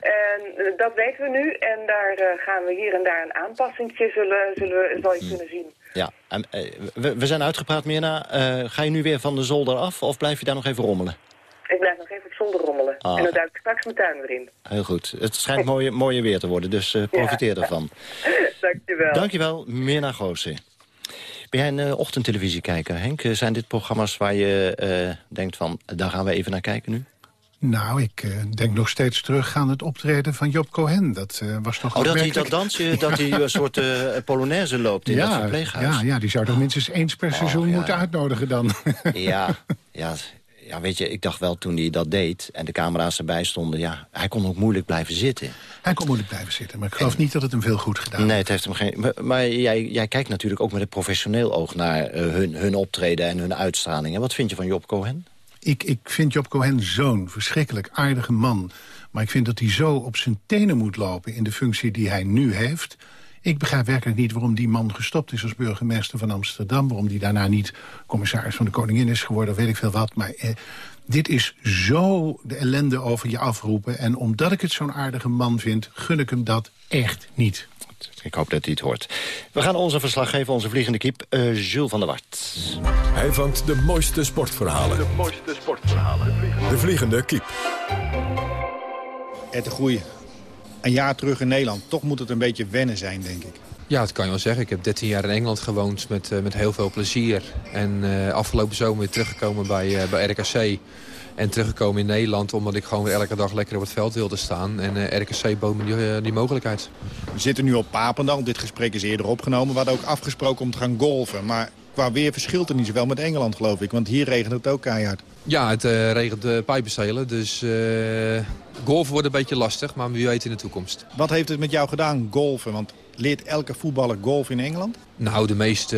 En eh, dat weten we nu en daar gaan we hier en daar een aanpassingje, zullen, zullen we, zal je Hmm. kunnen zien. Ja, en, we, we zijn uitgepraat, Mirna. Ga je nu weer van de zolder af of blijf je daar nog even rommelen? Ik blijf nog even zonder rommelen. Ah. En dan duik ik straks mijn tuin weer in. Heel goed. Het schijnt mooie, mooie weer te worden, dus profiteer Ja. ervan. Dankjewel. Dankjewel, Mirna Goossen. Ben jij een uh, ochtendtelevisiekijker, Henk? Eh, Zijn dit programma's waar je uh, denkt van, daar gaan we even naar kijken nu? Nou, ik uh, denk nog steeds terug aan het optreden van Job Cohen. Dat uh, was toch Oh, dat hij dat dansje, dat hij een soort uh, polonaise loopt in ja, dat verpleeghuis. Ja, ja, die zou toch minstens eens per seizoen Oh, ja. moeten uitnodigen dan. ja, ja, ja, weet je, ik dacht wel toen hij dat deed... en de camera's erbij stonden, ja, hij kon ook moeilijk blijven zitten. Hij kon moeilijk blijven zitten, maar ik geloof en... niet dat het hem veel goed gedaan Nee, het heeft hem geen... Maar, maar jij, jij kijkt natuurlijk ook met een professioneel oog... naar uh, hun, hun optreden en hun uitstraling. En wat vind je van Job Cohen? Ik, ik vind Job Cohen zo'n verschrikkelijk aardige man. Maar ik vind dat hij zo op zijn tenen moet lopen... in de functie die hij nu heeft... Ik begrijp werkelijk niet waarom die man gestopt is als burgemeester van Amsterdam. Waarom die daarna niet commissaris van de koningin is geworden, weet ik veel wat. Maar eh, dit is zo de ellende over je afroepen. En omdat ik het zo'n aardige man vind, gun ik hem dat echt niet. Ik hoop dat hij het hoort. We gaan onze verslag geven, onze vliegende kip, uh, Jules van der Wart. Hij vangt de mooiste sportverhalen. De mooiste sportverhalen. De vliegende, de vliegende kip. Het de goeie een jaar terug in Nederland. Toch moet het een beetje wennen zijn, denk ik. Ja, dat kan je wel zeggen. Ik heb 13 jaar in Engeland gewoond met, uh, met heel veel plezier. En uh, afgelopen zomer weer teruggekomen bij, uh, bij RKC. En teruggekomen in Nederland omdat ik gewoon weer elke dag lekker op het veld wilde staan. En RKC bood me die, die, mogelijkheid. We zitten nu op Papendal. Dit gesprek is eerder opgenomen. We hadden ook afgesproken om te gaan golfen. Maar qua weer verschilt het niet zoveel met Engeland, geloof ik. Want hier regent het ook keihard. Ja, het regent de pijpenstelen. Dus golfen wordt een beetje lastig, maar wie weet in de toekomst. Wat heeft het met jou gedaan, golfen? Want leert elke voetballer golf in Engeland? Nou, de meeste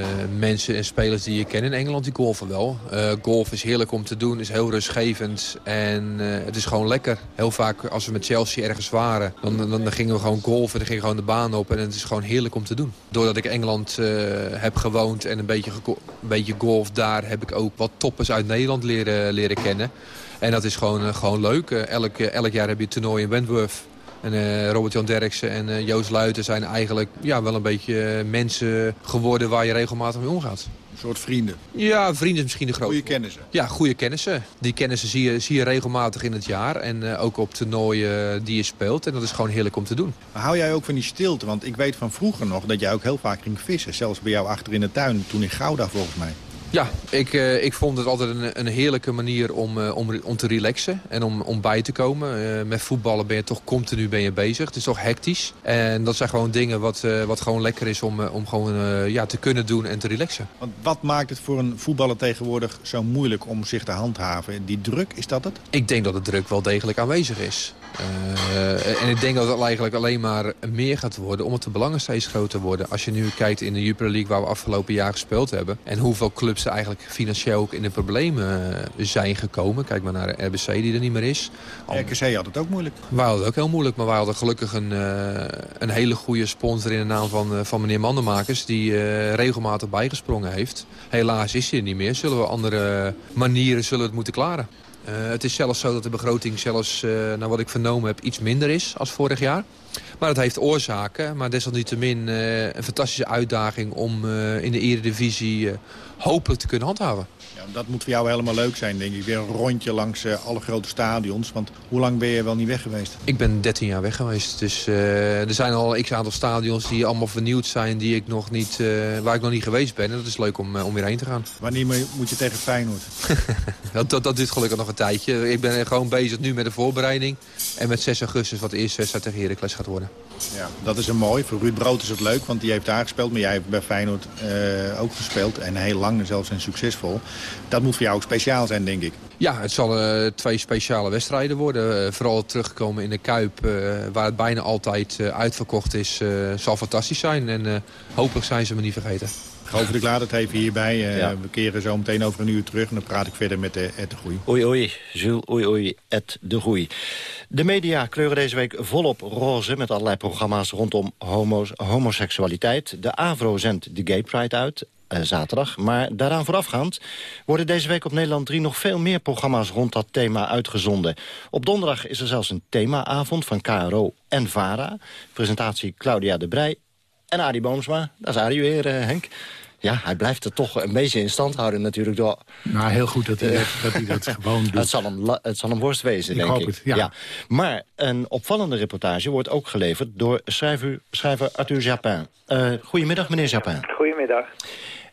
uh, mensen en spelers die je kent in Engeland, die golfen wel. Uh, golf is heerlijk om te doen, is heel rustgevend en uh, het is gewoon lekker. Heel vaak als we met Chelsea ergens waren, dan, dan, dan gingen we gewoon golfen. Dan gingen we gewoon de baan op en het is gewoon heerlijk om te doen. Doordat ik Engeland heb gewoond en een beetje, een beetje golf daar, heb ik ook wat toppers uit Nederland leren, leren kennen. En dat is gewoon, gewoon leuk. elk, elk jaar heb je toernooi in Wentworth. En uh, Robert-Jan Derksen en uh, Joost Luiten zijn eigenlijk ja, wel een beetje mensen geworden waar je regelmatig mee omgaat. Een soort vrienden? Ja, vrienden is misschien de grote. Goede kennissen? Ja, goede kennissen. Die kennissen zie je, zie je regelmatig in het jaar. En ook op toernooien die je speelt. En dat is gewoon heerlijk om te doen. Maar hou jij ook van die stilte? Want ik weet van vroeger nog dat jij ook heel vaak ging vissen. Zelfs bij jou achter in de tuin, toen in Gouda volgens mij. Ja, ik, uh, ik vond het altijd een, een heerlijke manier om, uh, om, om te relaxen en om, om bij te komen. Uh, met voetballen ben je toch continu ben je bezig. Het is toch hectisch. En dat zijn gewoon dingen wat, wat gewoon lekker is om, om gewoon ja, te kunnen doen en te relaxen. Want wat maakt het voor een voetballer tegenwoordig zo moeilijk om zich te handhaven? Die druk, is dat het? Ik denk dat de druk wel degelijk aanwezig is. En ik denk dat het eigenlijk alleen maar meer gaat worden omdat de belangen steeds groter worden. Als je nu kijkt in de Jupiler League waar we afgelopen jaar gespeeld hebben en hoeveel clubs ze eigenlijk financieel ook in de problemen zijn gekomen. Kijk maar naar de RBC die er niet meer is. RKC had het ook moeilijk. Wij hadden het ook heel moeilijk, maar wij hadden gelukkig een, uh, een hele goede sponsor in de naam van, uh, van meneer Mandenmakers die regelmatig bijgesprongen heeft. Helaas is hij er niet meer. Zullen we andere manieren zullen het moeten klaren. Het is zelfs zo dat de begroting zelfs, naar wat ik vernomen heb, iets minder is als vorig jaar. Maar dat heeft oorzaken. Maar desalniettemin uh, een fantastische uitdaging om in de eredivisie hopelijk te kunnen handhaven. Ja, dat moet voor jou helemaal leuk zijn, denk ik. Weer een rondje langs alle grote stadions. Want hoe lang ben je wel niet weg geweest? Ik ben 13 jaar weg geweest. Dus er zijn al een x-aantal stadions die allemaal vernieuwd zijn... Die ik nog niet, waar ik nog niet geweest ben. En dat is leuk om, om weer heen te gaan. Wanneer moet je tegen Feyenoord? dat, dat, dat duurt gelukkig nog een tijdje. Ik ben gewoon bezig nu met de voorbereiding. En met 6 augustus wat de eerste wedstrijd tegen Heracles gaat worden. Ja, dat is een mooi. Voor Ruud Brood is het leuk, want die heeft daar gespeeld. Maar jij hebt bij Feyenoord uh, ook gespeeld. En heel lang zelfs en succesvol. Dat moet voor jou ook speciaal zijn, denk ik. Ja, het zal uh, twee speciale wedstrijden worden. Uh, vooral terugkomen in de Kuip, waar het bijna altijd uitverkocht is, zal fantastisch zijn. En hopelijk zijn ze me niet vergeten. Over de klaar, dat even hierbij. Ja. We keren zo meteen over een uur terug en dan praat ik verder met uh, Ed de Groei. Oei, oei, Jules, oei, oei, Ed de Groei. De media kleuren deze week volop roze met allerlei programma's rondom homo's, homoseksualiteit. De AVRO zendt de Gay Pride uit. eh, zaterdag. Maar daaraan voorafgaand worden deze week op Nederland 3 nog veel meer programma's rond dat thema uitgezonden. Op donderdag is er zelfs een themaavond van KRO en VARA. Presentatie Claudia de Brij en Adi Boomsma. Daar is Adi weer, eh, Henk. Ja, hij blijft het toch een beetje in stand houden natuurlijk. Door, Nou, heel goed dat hij, dat, dat, hij dat gewoon doet. het, zal hem, het zal hem worst wezen, Ik denk hoop ik. het, ja. Maar een opvallende reportage wordt ook geleverd... door schrijver, schrijver Arthur Japin. Eh goedemiddag, meneer Japin. Goedemiddag.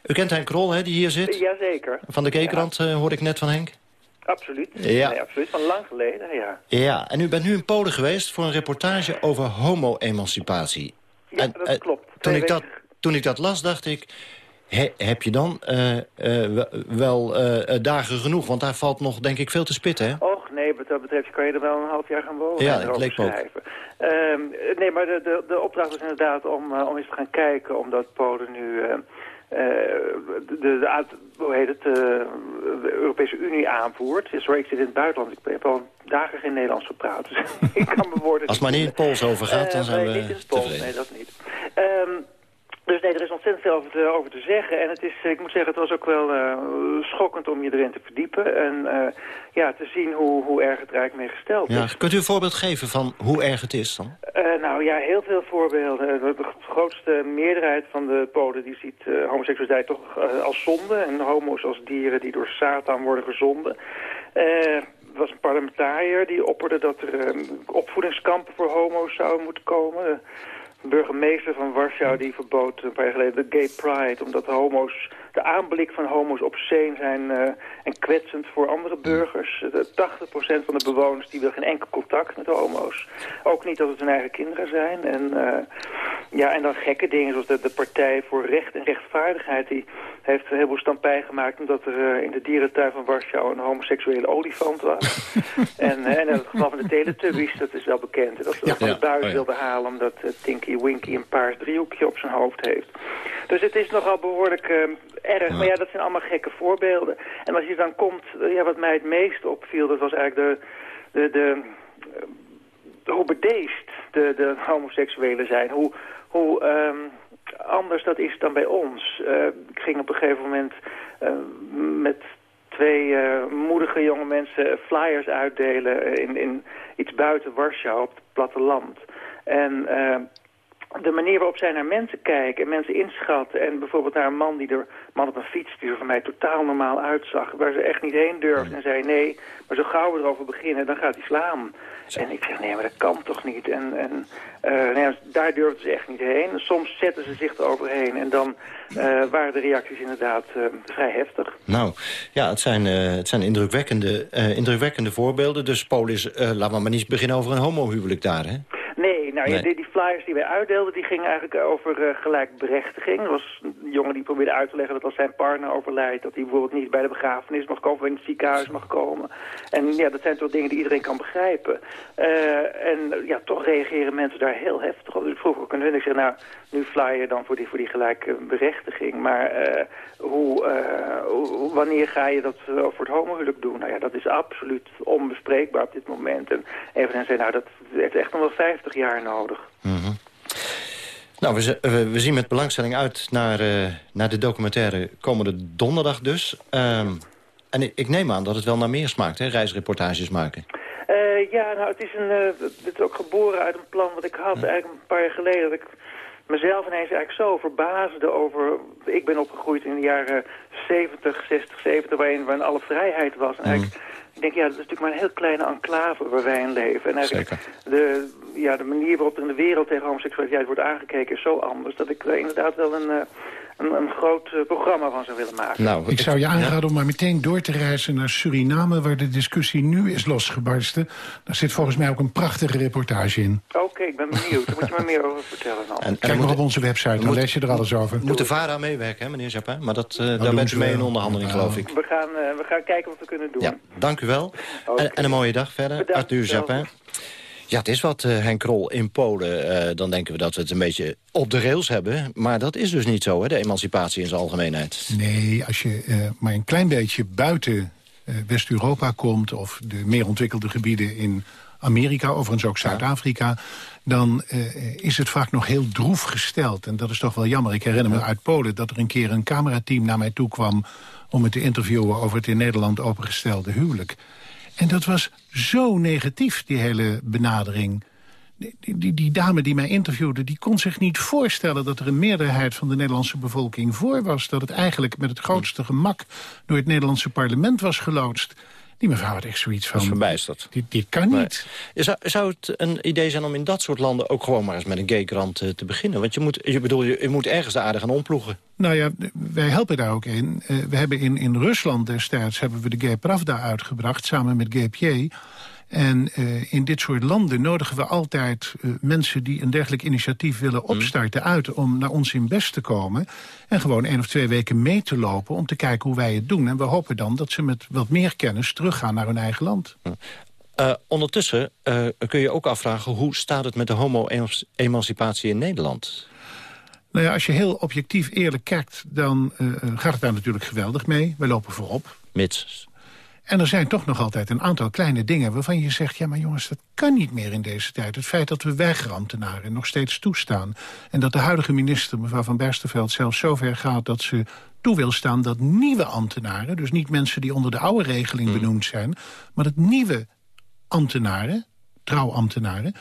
U kent Henk Krol, hè, die hier zit? Jazeker. Van de Keekrand eh, hoorde ik net van Henk. Absoluut. Ja. Nee, absoluut. Van lang geleden, ja. Ja, en u bent nu in Polen geweest voor een reportage over homo-emancipatie. Ja, En, dat eh, klopt. Toen ik, dat, toen ik dat las, dacht ik... he- heb je dan eh, eh, wel- eh, dagen genoeg? Want daar valt nog, denk ik, veel te spitten, hè? Och, nee, wat dat betreft kan je er wel een half jaar gaan wonen Ja, dat leek me. Ehm, nee, maar de, de, de opdracht was inderdaad om, om eens te gaan kijken, omdat Polen nu... de, hoe heet het, de Europese Unie aanvoert. Sorry, ik zit in het buitenland. Ik heb al dagen geen Nederlands gepraat. Dus ik kan mijn woorden Als het maar niet in het Pools overgaat, dan zijn nee, we niet in het Pools, tevreden. nee, dat niet. Ehm, dus nee, er is ontzettend veel over te, over te zeggen. En het is, ik moet zeggen, het was ook wel eh, schokkend om je erin te verdiepen. En eh, ja, te zien hoe, hoe erg het Rijk mee gesteld Ja, is. kunt u een voorbeeld geven van hoe erg het is dan? Eh, nou ja, heel veel voorbeelden. De, grootste meerderheid van de Polen die ziet eh, homoseksualiteit toch eh, als zonde. En homo's als dieren die door Satan worden gezonden. Eh, er was een parlementariër die opperde dat er eh, opvoedingskampen voor homo's zouden moeten komen. Burgemeester van Warschau die verbood een paar jaar geleden de gay pride... omdat homo's, de aanblik van homo's obscene zijn eh, en kwetsend voor andere burgers. De 80% van de bewoners die wil geen enkel contact met homo's. Ook niet dat het hun eigen kinderen zijn. En, eh, ja, en dan gekke dingen zoals de, de Partij voor Recht en Rechtvaardigheid... die heeft een heleboel stampij gemaakt omdat er eh, in de dierentuin van Warschau... een homoseksuele olifant was. en, en in het geval van de Teletubbies, dat is wel bekend. Dat ze dat van Ja. de buis Oh ja. wilden halen omdat Tinky Winky een paars driehoekje op zijn hoofd heeft. Dus het is nogal behoorlijk erg. Maar ja, dat zijn allemaal gekke voorbeelden. En als je dan komt, eh, ja, wat mij het meest opviel, dat was eigenlijk de, de, de, eh, hoe bedeesd de, de homoseksuelen zijn. Hoe, hoe ehm, anders dat is dan bij ons. Eh, ik ging op een gegeven moment met twee moedige jonge mensen flyers uitdelen in, in iets buiten Warschau op het platteland. En de manier waarop zij naar mensen kijken en mensen inschatten... en bijvoorbeeld naar een man, die er, man op een fiets die er voor mij totaal normaal uitzag... waar ze echt niet heen durfde en zei nee, maar zo gauw we erover beginnen, dan gaat hij slaan. En ik zeg nee, maar dat kan toch niet. En, en eh, ja, daar durfden ze echt niet heen. Soms zetten ze zich eroverheen en dan eh, waren de reacties inderdaad eh, vrij heftig. Nou, ja, het zijn, het zijn indrukwekkende, indrukwekkende voorbeelden. Dus Polen is, eh, laten we maar niet beginnen over een homohuwelijk daar, hè? Nou, Nee. die, die flyers die wij uitdeelden, die gingen eigenlijk over eh, gelijkberechtiging. Er was een jongen die probeerde uit te leggen dat als zijn partner overlijdt... dat hij bijvoorbeeld niet bij de begrafenis mag komen of in het ziekenhuis mag komen. En ja, dat zijn toch dingen die iedereen kan begrijpen. Eh, en ja, toch reageren mensen daar heel heftig op. Dus ik vroeg ook aan hun, ik zeg, nou, nu fly je dan voor die, voor die gelijkberechtiging. Maar eh, hoe, hoe- wanneer ga je dat voor het homohuwelijk doen? Nou ja, dat is absoluut onbespreekbaar op dit moment. En hen zei, nou, dat heeft echt nog wel 50 jaar nodig. Mhm. Nou, we, we, we zien met belangstelling uit naar, eh, naar de documentaire komende donderdag dus. Ehm, en ik, ik neem aan dat het wel naar meer smaakt, hè, reisreportages maken. Eh, ja, nou, het is, een, eh, dit is ook geboren uit een plan wat ik had eigenlijk een paar jaar geleden. Dat ik mezelf ineens eigenlijk zo verbaasde over... Ik ben opgegroeid in de jaren 70, 60, 70, waarin, waarin alle vrijheid was. En eigenlijk, ik denk, ja, dat is natuurlijk maar een heel kleine enclave waar wij in leven. En eigenlijk de, ja, de manier waarop er in de wereld tegen homoseksualiteit wordt aangekeken is zo anders... dat ik er inderdaad wel een, eh, een, een groot eh, programma van zou willen maken. Nou, Ik zou je aanraden om maar meteen door te reizen naar Suriname... waar de discussie nu is losgebarsten. Daar zit volgens mij ook een prachtige reportage in. Oké, ik ben benieuwd. Daar moet je me meer over vertellen dan. En, Kijk maar op onze website, dan lees je er alles over. Moet de VARA meewerken, hè, meneer Japin? Maar dat, eh, daar doen bent u mee in onderhandeling, geloof ik. We gaan, eh, we gaan kijken wat we kunnen doen. Ja, dank u wel. En, en een mooie dag verder. Bedankt, Arthur Japin. Ja, het is wat, eh, Henk Krol, in Polen. eh, dan denken we dat we het een beetje op de rails hebben. Maar dat is dus niet zo, hè, de emancipatie in zijn algemeenheid. Nee, als je eh, maar een klein beetje buiten eh, West-Europa komt... of de meer ontwikkelde gebieden in Amerika, overigens ook Zuid-Afrika... dan eh, is het vaak nog heel droef gesteld. En dat is toch wel jammer. Ik herinner me uit Polen dat er een keer een camerateam naar mij toe kwam... om me te interviewen over het in Nederland opengestelde huwelijk. En dat was zo negatief, die hele benadering. Die, die, die, dame die mij interviewde, die kon zich niet voorstellen... dat er een meerderheid van de Nederlandse bevolking voor was. Dat het eigenlijk met het grootste gemak door het Nederlandse parlement was geloodst. Die mevrouw had echt zoiets van... Dat is verbijsterd. Dit, dit kan niet. Zou, zou het een idee zijn om in dat soort landen ook gewoon maar eens met een gaykrant uh, te beginnen? Want je moet, je, bedoel, je, je moet ergens de aarde gaan omploegen. Nou ja, wij helpen daar ook in. Uh, we hebben in, in Rusland destijds hebben we de Gay Pravda uitgebracht... samen met Pie. En uh, in dit soort landen nodigen we altijd uh, mensen die een dergelijk initiatief willen opstarten uit om naar ons in best te komen. En gewoon één of twee weken mee te lopen om te kijken hoe wij het doen. En we hopen dan dat ze met wat meer kennis teruggaan naar hun eigen land. Uh, ondertussen kun je ook afvragen hoe staat het met de homo-emancipatie in Nederland? Nou ja, als je heel objectief eerlijk kijkt, dan gaat het daar natuurlijk geweldig mee. We lopen voorop. Mits en er zijn toch nog altijd een aantal kleine dingen waarvan je zegt... ja, maar jongens, dat kan niet meer in deze tijd. Het feit dat we weigerambtenaren nog steeds toestaan... en dat de huidige minister, mevrouw Van Berstenveld, zelfs zover gaat... dat ze toe wil staan dat nieuwe ambtenaren... dus niet mensen die onder de oude regeling benoemd zijn... maar dat nieuwe ambtenaren, trouwambtenaren...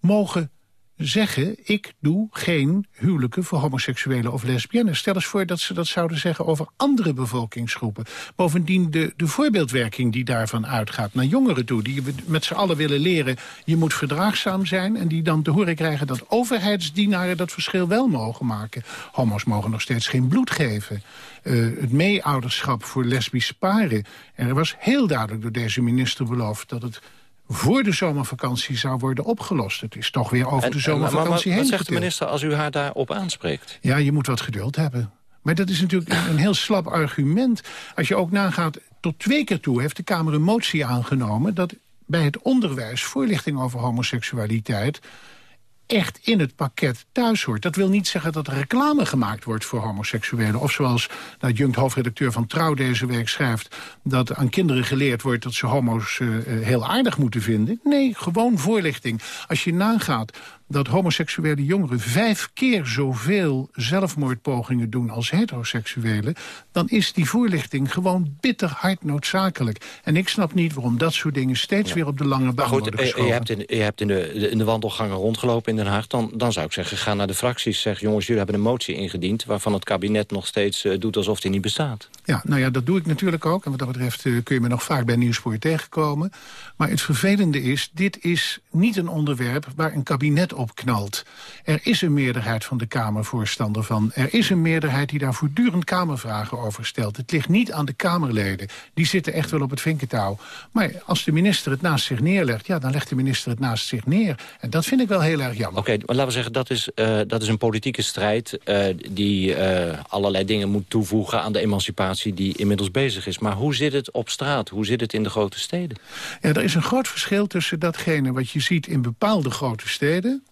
mogen zeggen, ik doe geen huwelijken voor homoseksuelen of lesbiennes. Stel eens voor dat ze dat zouden zeggen over andere bevolkingsgroepen. Bovendien de, de voorbeeldwerking die daarvan uitgaat naar jongeren toe... die met z'n allen willen leren, je moet verdraagzaam zijn... en die dan te horen krijgen dat overheidsdienaren dat verschil wel mogen maken. Homo's mogen nog steeds geen bloed geven. Uh, het meeouderschap voor lesbische paren. En er was heel duidelijk door deze minister beloofd dat het voor de zomervakantie zou worden opgelost. Het is toch weer over de zomervakantie maar, maar, heen Wat zegt de minister als u haar daarop aanspreekt? Ja, je moet wat geduld hebben. Maar dat is natuurlijk een heel slap argument. Als je ook nagaat, tot twee keer toe heeft de Kamer een motie aangenomen... dat bij het onderwijs voorlichting over homoseksualiteit echt in het pakket thuis hoort. Dat wil niet zeggen dat er reclame gemaakt wordt voor homoseksuelen. Of zoals de adjunct hoofdredacteur van Trouw deze week schrijft... dat aan kinderen geleerd wordt dat ze homo's uh, heel aardig moeten vinden. Nee, gewoon voorlichting. Als je nagaat dat homoseksuele jongeren vijf keer zoveel zelfmoordpogingen doen als heteroseksuelen, dan is die voorlichting gewoon bitter hard noodzakelijk. En ik snap niet waarom dat soort dingen steeds ja. weer op de lange baan worden geschoven. Je hebt in, je hebt in de, in de wandelgangen rondgelopen in Den Haag, dan, dan zou ik zeggen, ga naar de fracties. Zeg, jongens, jullie hebben een motie ingediend waarvan het kabinet nog steeds uh, doet alsof die niet bestaat. Ja, nou ja, dat doe ik natuurlijk ook. En wat dat betreft uh, kun je me nog vaak bij Nieuwspoor tegenkomen. Maar het vervelende is, dit is niet een onderwerp waar een kabinet op knalt. Er is een meerderheid van de Kamer voorstander van. Er is een meerderheid die daar voortdurend Kamervragen over stelt. Het ligt niet aan de Kamerleden. Die zitten echt wel op het vinkentouw. Maar als de minister het naast zich neerlegt... ja, dan legt de minister het naast zich neer. En dat vind ik wel heel erg jammer. Oké, okay, maar laten we zeggen, dat is, uh, dat is een politieke strijd... Uh, die uh, allerlei dingen moet toevoegen aan de emancipatie... die inmiddels bezig is. Maar hoe zit het op straat? Hoe zit het in de grote steden? Ja, er is een groot verschil tussen datgene wat je ziet in bepaalde grote steden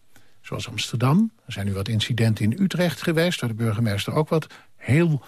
zoals Amsterdam. Er zijn nu wat incidenten in Utrecht geweest... waar de burgemeester ook wat heel...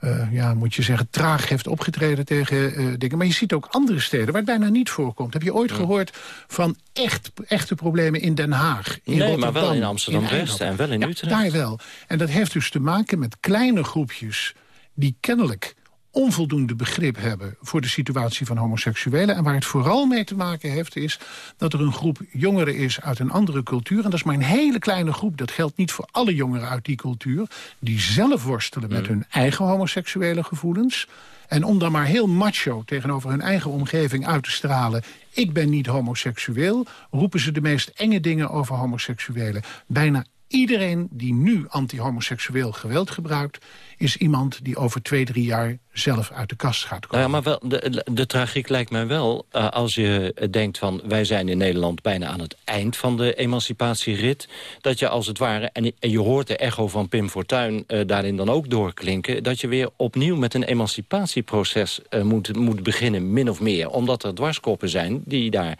Uh, ja, moet je zeggen, traag heeft opgetreden tegen uh, dingen. Maar je ziet ook andere steden waar het bijna niet voorkomt. Heb je ooit ja. gehoord van echt, echte problemen in Den Haag? In nee, maar wel in Amsterdam-West en wel in ja, Utrecht. daar wel. En dat heeft dus te maken met kleine groepjes... die kennelijk onvoldoende begrip hebben voor de situatie van homoseksuelen. En waar het vooral mee te maken heeft is dat er een groep jongeren is uit een andere cultuur. En dat is maar een hele kleine groep. Dat geldt niet voor alle jongeren uit die cultuur. Die zelf worstelen met hun eigen homoseksuele gevoelens. En om dan maar heel macho tegenover hun eigen omgeving uit te stralen... ik ben niet homoseksueel, roepen ze de meest enge dingen over homoseksuelen. Bijna iedereen die nu anti-homoseksueel geweld gebruikt... is iemand die over twee, drie jaar zelf uit de kast gaat komen. Nou ja, maar wel, de, de tragiek lijkt mij wel, uh, als je denkt van... wij zijn in Nederland bijna aan het eind van de emancipatierit... dat je als het ware, en, je hoort de echo van Pim Fortuyn uh, daarin dan ook doorklinken... dat je weer opnieuw met een emancipatieproces uh, moet, moet beginnen, min of meer. Omdat er dwarskoppen zijn die daar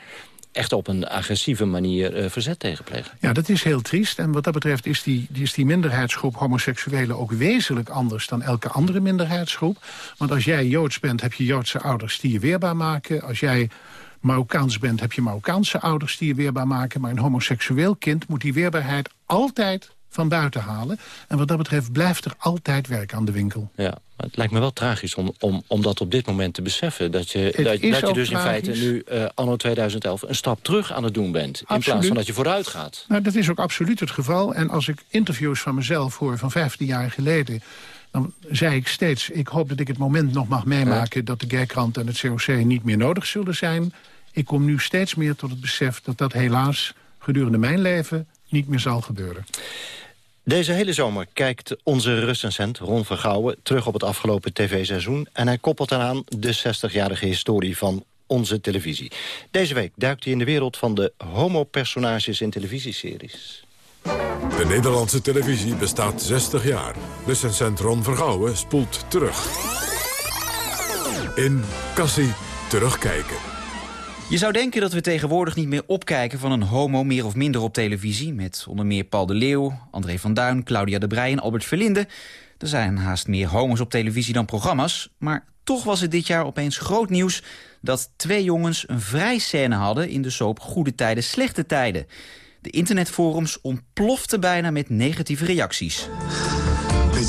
echt op een agressieve manier uh, verzet tegen plegen. Ja, dat is heel triest. En wat dat betreft is die, is die minderheidsgroep homoseksuelen ook wezenlijk anders dan elke andere minderheidsgroep. Want als jij Joods bent, heb je Joodse ouders die je weerbaar maken. Als jij Marokkaans bent, heb je Marokkaanse ouders die je weerbaar maken. Maar een homoseksueel kind moet die weerbaarheid altijd van buiten halen. En wat dat betreft blijft er altijd werk aan de winkel. Ja, maar het lijkt me wel tragisch om, om, om dat op dit moment te beseffen. Dat je, Het dat, je dus in feite nu, eh, anno 2011, een stap terug aan het doen bent. In plaats van dat je vooruit gaat. Nou, dat is ook absoluut het geval. En als ik interviews van mezelf hoor van 15 jaar geleden... dan zei ik steeds, ik hoop dat ik het moment nog mag meemaken... dat de Gaykrant en het COC niet meer nodig zullen zijn. Ik kom nu steeds meer tot het besef dat dat helaas gedurende mijn leven niet meer zal gebeuren. Deze hele zomer kijkt onze recensent Ron Vergouwen terug op het afgelopen tv-seizoen... en hij koppelt eraan de 60-jarige historie van onze televisie. Deze week duikt hij in de wereld van de homo-personages in televisieseries. De Nederlandse televisie bestaat 60 jaar. Recensent Ron Vergouwen spoelt terug. In Cassie Terugkijken. Je zou denken dat we tegenwoordig niet meer opkijken van een homo meer of minder op televisie... met onder meer Paul de Leeuw, André van Duin, Claudia de Brij en Albert Verlinde. Er zijn haast meer homo's op televisie dan programma's. Maar toch was het dit jaar opeens groot nieuws dat twee jongens een vrijscène hadden... in de soap Goede Tijden, Slechte Tijden. De internetforums ontploften bijna met negatieve reacties.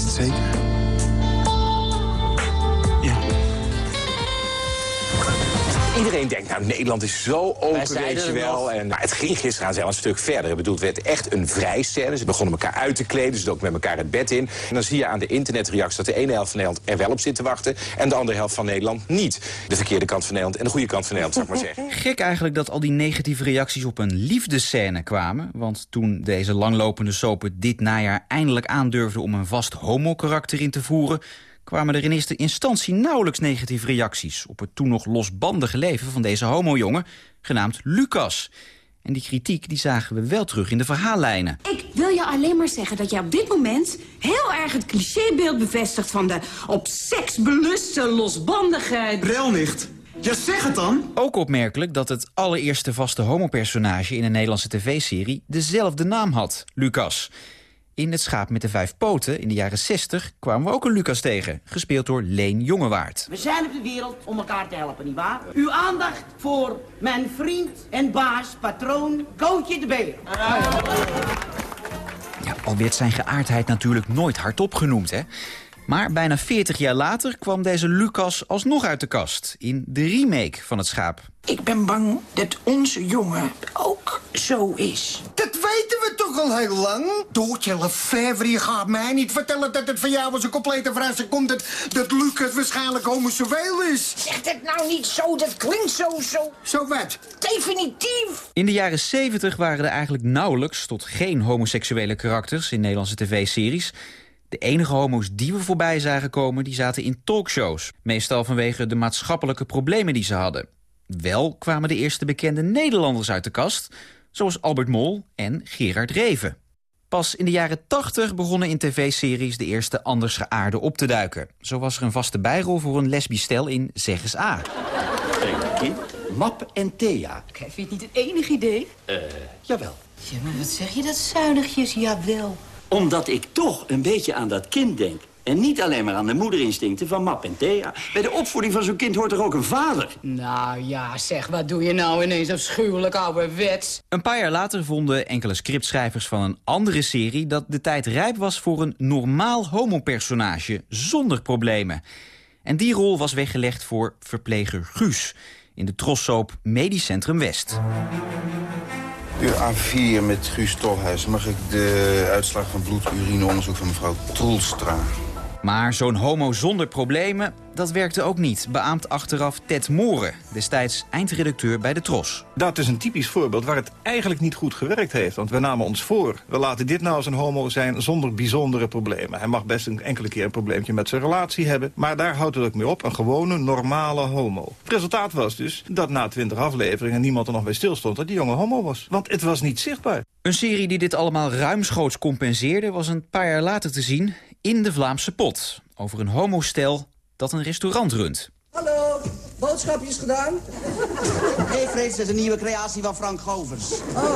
Zeker? Iedereen denkt, nou, Nederland is zo open, weet je het wel. En, maar het ging gisteren zelfs een stuk verder. Ik bedoel, het werd echt een vrijscène. Ze begonnen elkaar uit te kleden, ze ook met elkaar het bed in. En dan zie je aan de internetreacties dat de ene helft van Nederland er wel op zit te wachten... en de andere helft van Nederland niet. De verkeerde kant van Nederland en de goede kant van Nederland, zou ik maar zeggen. Gek eigenlijk dat al die negatieve reacties op een liefdescène kwamen. Want toen deze langlopende soap dit najaar eindelijk aandurfde... om een vast homo-karakter in te voeren... kwamen er in eerste instantie nauwelijks negatieve reacties... op het toen nog losbandige leven van deze homojongen, genaamd Lucas. En die kritiek die zagen we wel terug in de verhaallijnen. Ik wil je alleen maar zeggen dat jij op dit moment heel erg het clichébeeld bevestigt van de op seks beluste, losbandige... Relnicht. Ja, zeg het dan! Ook opmerkelijk dat het allereerste vaste homopersonage in een Nederlandse tv-serie dezelfde naam had, Lucas. In Het Schaap met de Vijf Poten in de jaren 60 kwamen we ook een Lucas tegen, gespeeld door Leen Jongewaard. We zijn op de wereld om elkaar te helpen, nietwaar? Uw aandacht voor mijn vriend en baas, patroon, Kootje de Beer. Ja, al werd zijn geaardheid natuurlijk nooit hardop genoemd, hè? Maar bijna 40 jaar later kwam deze Lucas alsnog uit de kast... in de remake van Het Schaap. Ik ben bang dat onze jongen ook zo is. Dat weten we toch al heel lang? Doortje Lefevre, je gaat mij niet vertellen dat het van jou was een complete verrassing komt... dat, dat Lucas waarschijnlijk homoseksueel is. Zeg dat nou niet zo, dat klinkt zo, zo... Zo wat? Definitief! In de jaren 70 waren er eigenlijk nauwelijks tot geen homoseksuele karakters... in Nederlandse tv-series... De enige homo's die we voorbij zagen komen, die zaten in talkshows. Meestal vanwege de maatschappelijke problemen die ze hadden. Wel kwamen de eerste bekende Nederlanders uit de kast... zoals Albert Mol en Gerard Reven. Pas in de jaren 80 begonnen in tv-series de eerste anders geaarde op te duiken. Zo was er een vaste bijrol voor een lesbisch stel in Zeg eens A. kind, Map en Thea. Vind je het niet het enige idee? Eh, jawel. Ja, maar wat zeg je dat zuinigjes? Jawel. Omdat ik toch een beetje aan dat kind denk. En niet alleen maar aan de moederinstincten van Map en Thea. Bij de opvoeding van zo'n kind hoort er ook een vader. Nou ja, zeg, wat doe je nou ineens afschuwelijk ouderwets? Een paar jaar later vonden enkele scriptschrijvers van een andere serie... dat de tijd rijp was voor een normaal homopersonage zonder problemen. En die rol was weggelegd voor verpleger Guus... in de trossoop Medisch Centrum West. Uur A4 met Guus Tolhuis. Mag ik de uitslag van bloed-urineonderzoek van mevrouw Toelstra? Maar zo'n homo zonder problemen, dat werkte ook niet. Beaamt achteraf Ted Moren, destijds eindredacteur bij de Tros. Dat is een typisch voorbeeld waar het eigenlijk niet goed gewerkt heeft. Want we namen ons voor, we laten dit nou als een homo zijn zonder bijzondere problemen. Hij mag best een enkele keer een probleempje met zijn relatie hebben. Maar daar houdt het ook mee op, een gewone, normale homo. Het resultaat was dus dat na twintig afleveringen niemand er nog bij stilstond dat die jonge homo was. Want het was niet zichtbaar. Een serie die dit allemaal ruimschoots compenseerde... was een paar jaar later te zien in de Vlaamse pot. Over een homostel dat een restaurant runt. Hallo, boodschapjes gedaan? Nee, Frits, dat is een nieuwe creatie van Frank Govers. Oh,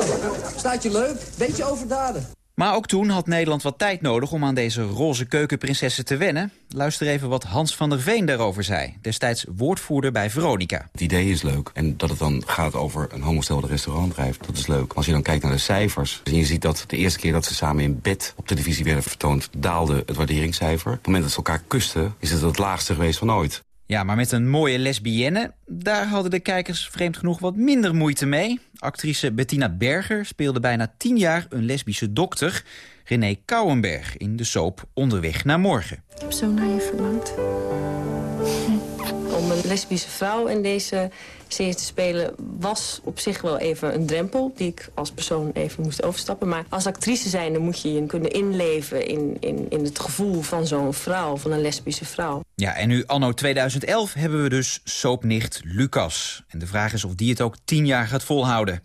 staat je leuk? Beetje overdadig. Maar ook toen had Nederland wat tijd nodig om aan deze roze keukenprinsessen te wennen. Luister even wat Hans van der Veen daarover zei. Destijds woordvoerder bij Veronica. Het idee is leuk. En dat het dan gaat over een homostel dat restaurant drijft, dat is leuk. Als je dan kijkt naar de cijfers je ziet dat de eerste keer dat ze samen in bed op televisie werden vertoond, daalde het waarderingscijfer. Op het moment dat ze elkaar kusten, is het het laagste geweest van ooit. Ja, maar met een mooie lesbienne, daar hadden de kijkers vreemd genoeg wat minder moeite mee. Actrice Bettina Berger speelde bijna tien jaar een lesbische dokter, René Kouwenberg, in de soap Onderweg naar Morgen. Ik heb zo naar je verlangd. Om een lesbische vrouw in deze serie te spelen was op zich wel even een drempel... die ik als persoon even moest overstappen. Maar als actrice zijnde moet je je kunnen inleven in, in, in het gevoel van zo'n vrouw, van een lesbische vrouw. Ja, en nu anno 2011 hebben we dus soapnicht Lucas. En de vraag is of die het ook tien jaar gaat volhouden.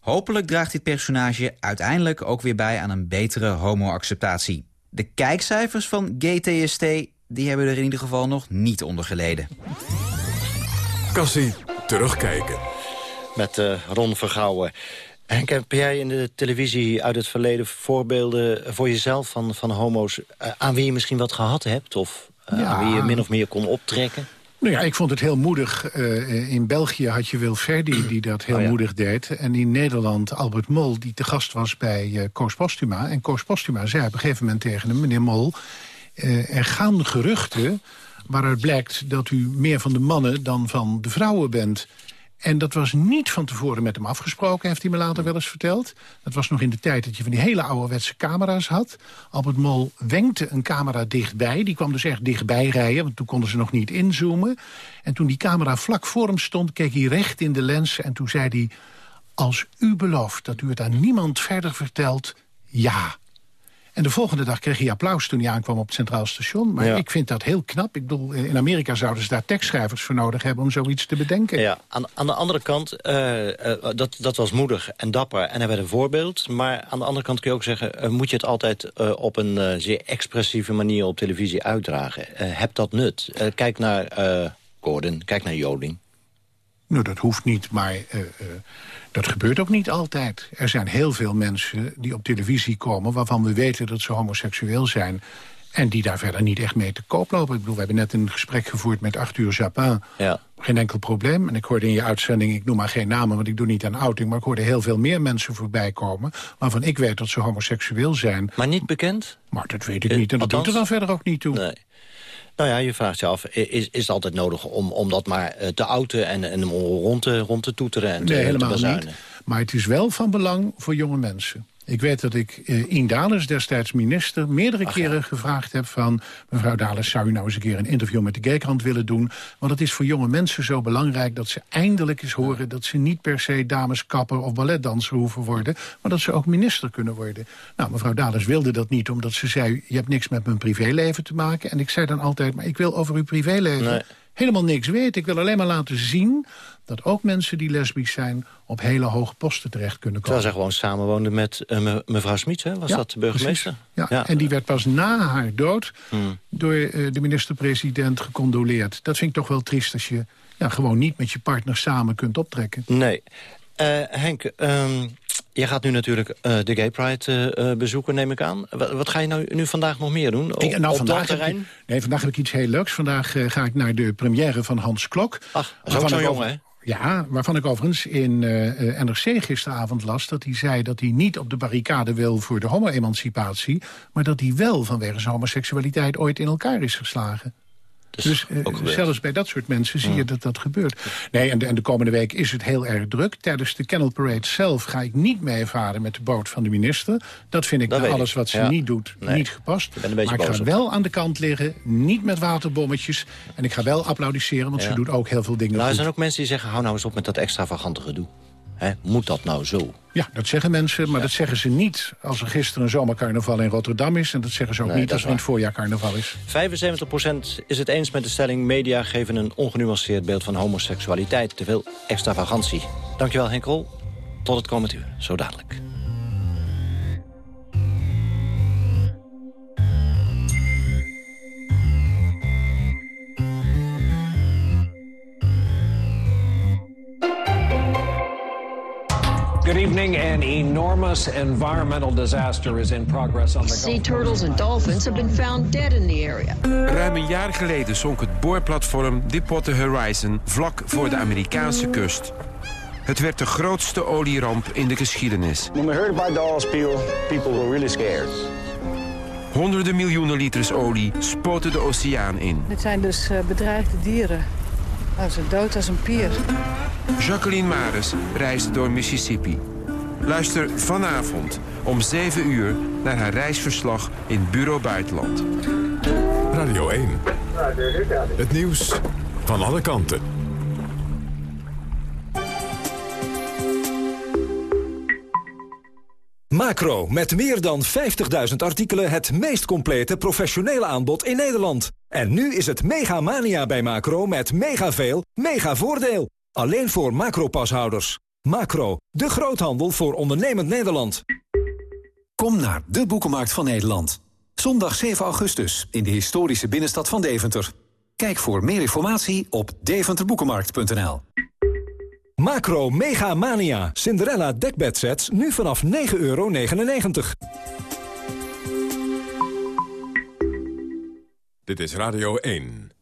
Hopelijk draagt dit personage uiteindelijk ook weer bij aan een betere homoacceptatie. De kijkcijfers van GTST die hebben er in ieder geval nog niet onder geleden. Cassie, terugkijken. Met uh, Ron Vergouwen. Henk, heb jij in de televisie uit het verleden voorbeelden voor jezelf van, van homo's... Uh, aan wie je misschien wat gehad hebt? Of uh, ja. aan wie je min of meer kon optrekken? Nou ja, ik vond het heel moedig. Uh, in België had je Wil Verdi die dat heel oh ja. moedig deed. En in Nederland Albert Mol die te gast was bij uh, Koos Postuma. En Koos Postuma zei op een gegeven moment tegen hem... meneer Mol, uh, er gaan geruchten waaruit blijkt dat u meer van de mannen dan van de vrouwen bent. En dat was niet van tevoren met hem afgesproken, heeft hij me later wel eens verteld. Dat was nog in de tijd dat je van die hele ouderwetse camera's had. Albert Mol wenkte een camera dichtbij. Die kwam dus echt dichtbij rijden, want toen konden ze nog niet inzoomen. En toen die camera vlak voor hem stond, keek hij recht in de lens... en toen zei hij, als u belooft dat u het aan niemand verder vertelt, ja... En de volgende dag kreeg hij applaus toen hij aankwam op het Centraal Station. Maar ja. ik vind dat heel knap. Ik bedoel, in Amerika zouden ze daar tekstschrijvers voor nodig hebben... om zoiets te bedenken. Ja, aan, aan de andere kant, uh, uh, dat, dat was moedig en dapper en hij werd een voorbeeld. Maar aan de andere kant kun je ook zeggen... Uh, moet je het altijd op een zeer expressieve manier op televisie uitdragen. heb dat nut. kijk naar Gordon, kijk naar Joling. Nou, dat hoeft niet, maar... Dat gebeurt ook niet altijd. Er zijn heel veel mensen die op televisie komen... waarvan we weten dat ze homoseksueel zijn... en die daar verder niet echt mee te koop lopen. Ik bedoel, we hebben net een gesprek gevoerd met Arthur Japin. Ja. Geen enkel probleem. En ik hoorde in je uitzending, ik noem maar geen namen... want ik doe niet aan outing... maar ik hoorde heel veel meer mensen voorbij komen... waarvan ik weet dat ze homoseksueel zijn. Maar niet bekend? Maar dat weet ik niet. En dat doet er dan verder ook niet toe. Nee. Nou ja, je vraagt je af, is, is het altijd nodig om, om dat maar te outen... en, en om rond te, rond te toeteren en nee, te, helemaal te niet. Maar het is wel van belang voor jonge mensen. Ik weet dat ik uh, Ian Dales, destijds minister, meerdere Ach, keren ja. gevraagd heb van... mevrouw Dales, zou u nou eens een keer een interview met de Gaykrant willen doen? Want het is voor jonge mensen zo belangrijk dat ze eindelijk eens horen... Dat ze niet per se dameskapper of balletdanser hoeven worden... maar dat ze ook minister kunnen worden. Nou, mevrouw Dales wilde dat niet, omdat ze zei... je hebt niks met mijn privéleven te maken. En ik zei dan altijd, maar ik wil over uw privéleven... Nee. helemaal niks weten. Ik wil alleen maar laten zien dat ook mensen die lesbisch zijn... op hele hoge posten terecht kunnen komen. Terwijl zij gewoon samenwoonde met uh, me mevrouw Smits, hè? was ja, dat de burgemeester? Ja. ja. en die werd pas na haar dood hmm. door uh, de minister-president gecondoleerd. Dat vind ik toch wel triest als je ja, gewoon niet met je partner samen kunt optrekken. Nee. Uh, Henk, um, je gaat nu natuurlijk uh, de Gay Pride uh, bezoeken, neem ik aan. Wat, wat, ga je nou nu vandaag nog meer doen? Op, ik, nou, op vandaag terrein? Ik, nee, vandaag heb ik iets heel leuks. Vandaag ga ik naar de première van Hans Klok. Ach, dat is ook zo'n jongen, hè? Ja, waarvan ik overigens in uh, NRC gisteravond las... dat hij zei dat hij niet op de barricade wil voor de homo-emancipatie... maar dat hij wel vanwege zijn homoseksualiteit ooit in elkaar is geslagen. Dus uh, zelfs bij dat soort mensen zie je dat dat gebeurt. Nee, en de, en de, komende week is het heel erg druk. Tijdens de Kennel Parade zelf ga ik niet meevaren met de boot van de minister. Dat vind ik dat alles wat ze ja. niet doet nee. niet gepast. Ik maar ik ga wel aan de kant liggen, niet met waterbommetjes. En ik ga wel applaudisseren, want ja. ze doet ook heel veel dingen nou. Er zijn ook mensen die zeggen, hou nou eens op met dat extravagante gedoe. He, moet dat nou zo? Ja, dat zeggen mensen, maar ja. dat zeggen ze niet als er gisteren een zomercarnaval in Rotterdam is. En dat zeggen ze ook nee, niet als er in het voorjaar carnaval is. 75% is het eens met de stelling... media geven een ongenuanceerd beeld van homoseksualiteit. Te veel extravagantie. Dankjewel Henkel. Tot het komend uur. Zo dadelijk. Enormous environmental disaster is in progress on the Sea turtles and dolphins have been found dead in the area. Ruim een jaar geleden zonk het boorplatform Deepwater Horizon vlak voor de Amerikaanse kust. Het werd de grootste olieramp in de geschiedenis. When we heard about the oil spill, people were really scared. Honderden miljoenen liters olie spoten de oceaan in. Dit zijn dus uh, bedreigde dieren. Nou, ze dood als een pier. Jacqueline Maris reisde door Mississippi. Luister vanavond om 7 uur naar haar reisverslag in Bureau Buitenland. Radio 1. Het nieuws van alle kanten. Macro, met meer dan 50.000 artikelen het meest complete professionele aanbod in Nederland. En nu is het mega mania bij Macro met mega veel, mega voordeel. Alleen voor Macro-pashouders. Macro, de groothandel voor ondernemend Nederland. Kom naar de Boekenmarkt van Nederland. Zondag 7 augustus in de historische binnenstad van Deventer. Kijk voor meer informatie op deventerboekenmarkt.nl. Macro Mega Mania. Cinderella dekbedsets nu vanaf 9,99 euro. Dit is Radio 1.